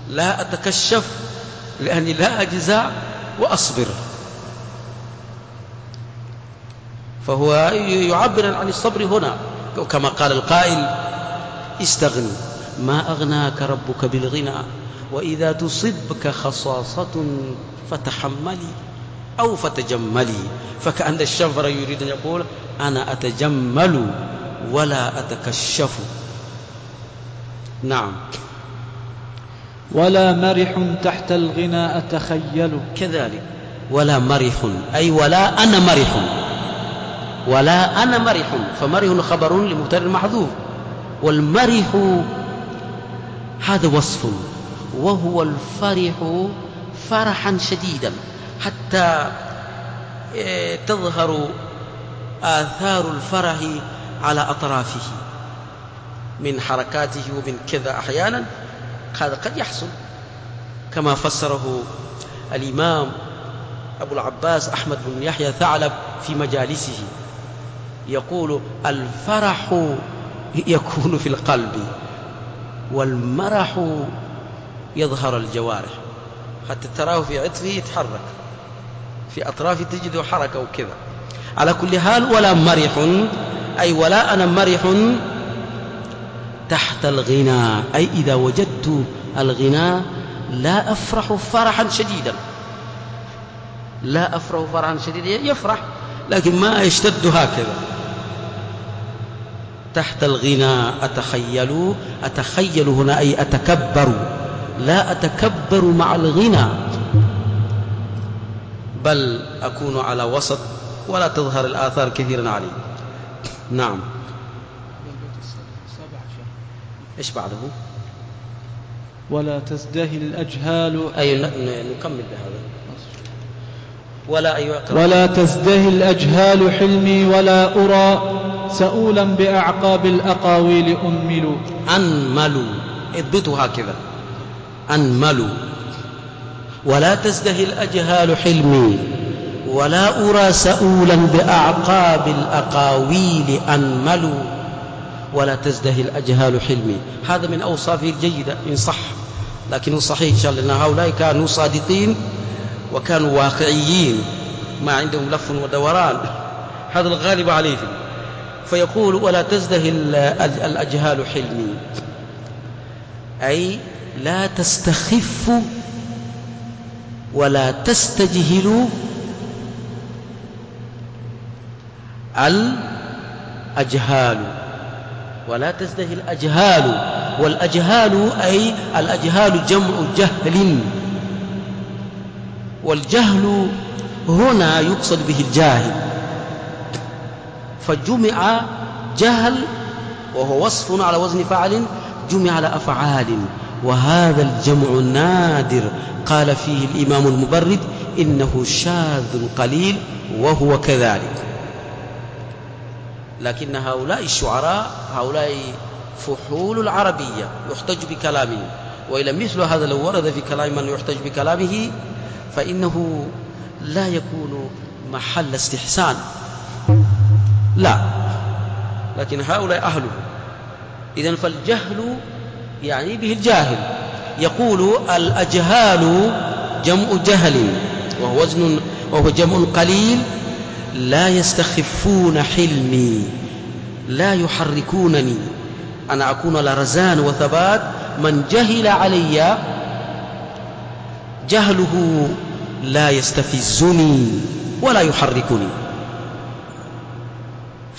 لا أتكشف لأني لا أجزع وأصبر. فهو يعبر عن الصبر هنا. كما قال القائل استغن ما أغناك ربك بالغنى. وإذا تصبك خصاصة فتحملي أو فتجملي. فكأن الشنفر يريد أن يقول أنا أتجمل ولا أتكشف. نعم. ولا مرح تحت الغنى أتخيل. كذلك. ولا مرح أي ولا أنا مرح. ولا أنا مرح فمرح خبر لمبتدأ محذوف والمرح هذا وصف. وهو الفرح فرحا شديدا حتى آه، تظهر آثار الفرح على أطرافه. من حركاته ومن كذا أحيانا هذا قد يحصل. كما فسره الإمام أبو العباس أحمد بن يحيى ثعلب في مجالسه يقول الفرح يكون في القلب والمرح يظهر الجوارح. حتى تراه في عطفه يتحرك. في أطرافه تجد حركة وكذا على كل حال ولا مرح. أي ولا أنا مرح تحت الغنى. أي إذا وجدت الغنى لا أفرح فرحا شديدا. لا أفرح فرحا شديدا. يفرح لكن ما يشتد هكذا. تحت الغنى أتخيل أتخيل هنا أي أتكبر. لا أتكبر مع الغنى. بل أكون على وسط ولا تظهر الآثار كثيرا علي. نعم. إيش بعده؟ ولا تزدهي الأجهال. أي نكمل بهذا. ولا أيوة ولا تزدهي الأجهال حلمي ولا أرى سؤولا بأعقاب الأقاويل أنمل أنمل. اضبطوا هكذا. أنمل. ولا تزدهي الأجهال حلمي ولا أرى سؤولا بأعقاب الأقاويل أنمل. ولا تزدهي الأجهال حلمي. هذا من أوصافه الجيدة إن صح. لكنه صحيح إن شاء الله أن هؤلاء كانوا صادقين وكانوا واقعيين ما عندهم لف ودوران. هذا الغالب عليهم. فيقول ولا تزدهي الأجهال حلمي. أي لا تستخف ولا تستجهل الأجهال. ولا تزدهي الأجهال. والأجهال أي الأجهال جمع جهل. والجهل هنا يقصد به الجاهل. فجمع جهل وهو وصف على وزن فعل جمع على أفعال. وهذا الجمع نادر قال فيه الإمام المبرد إنه شاذ قليل وهو كذلك. لكن هؤلاء الشعراء هؤلاء فحول العربية يحتج بكلامهم وإلى مثل هذا لو ورد في كلام من يحتج بكلامه فإنه لا يكون محل استحسان. لا. لكن هؤلاء أهله إذا فالجهل يعني به الجاهل. يقول الأجهال جمع جهل وهو وزن وهو جمع قليل لا يستخفون حلمي لا يحركونني. أنا أكون على رزان وثبات من جهل علي جهله لا يستفزني ولا يحركني.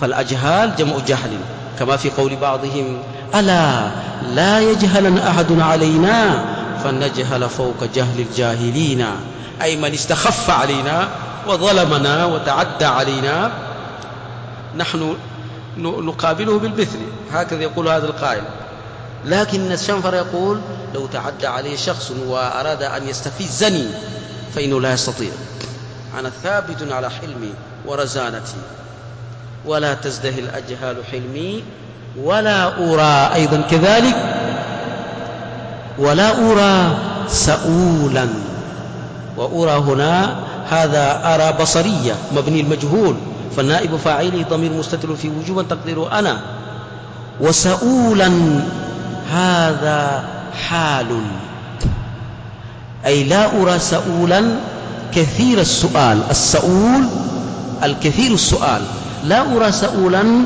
فالأجهال جمع جهل. كما في قول بعضهم ألا لا يجهلن أحد علينا؟ فنجهل فوق جهل الجاهلين. أي من استخف علينا وظلمنا وتعدى علينا نحن نقابله بالمثل. هكذا يقول هذا القائل. لكن الشنفر يقول لو تعدى عليه شخص وأراد أن يستفزني فإنه لا يستطيع. أنا ثابت على حلمي ورزانتي. ولا تزدهي الأجهال حلمي ولا أرى أيضا كذلك ولا أرى سؤولا وأرى هنا هذا أرى بصرية مبني المجهول فالنائب فاعله ضمير مستتر في وجوبا تقديره أنا. وسؤولا هذا حال. أي لا أرى سؤولا كثير السؤال السؤول الكثير السؤال. لا أرى سؤولا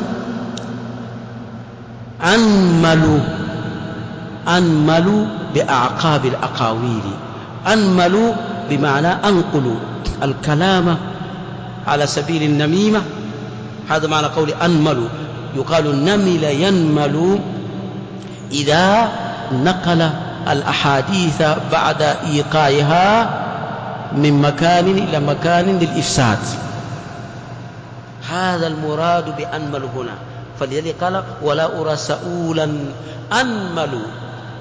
أنمل أنمل بأعقاب الأقاويل أنمل بمعنى أنقل الكلام على سبيل النميمة. هذا معنى قول أنمل. يقال نمل ينمل إذا نقل الأحاديث بعد إيقائها من مكان إلى مكان للإفساد. هذا المراد بأنمل هنا. فلذلك قال ولا أرى سؤولا أنمل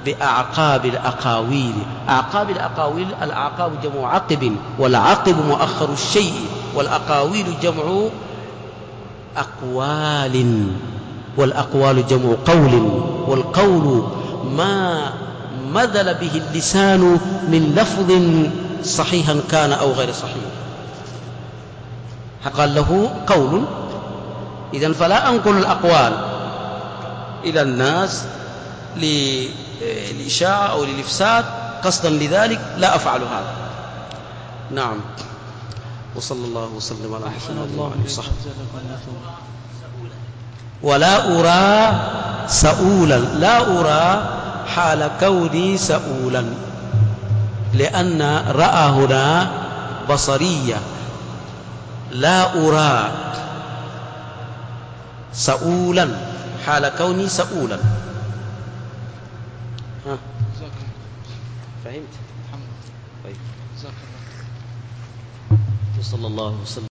بأعقاب الأقاويل. أعقاب الأقاويل الأعقاب جمع عقب والعقب مؤخر الشيء والأقاويل جمع أقوال والأقوال جمع قول والقول ما مذل به اللسان من لفظ صحيحا كان أو غير صحيح. قال له قول. إذا فلا أنقل الأقوال إلى الناس للإشاعة أو للإفساد. قصدا لذلك لا أفعل هذا. نعم. وصلى الله وسلم على محمد وعلى وصحبه. ولا أرى سؤولا. لا أرى حال كوني سؤولا. لأن رأى هنا بصرية. لا أرى سؤولا. حال كوني سؤولا. ها. فهمت؟ طيب. وصلى الله وسلم.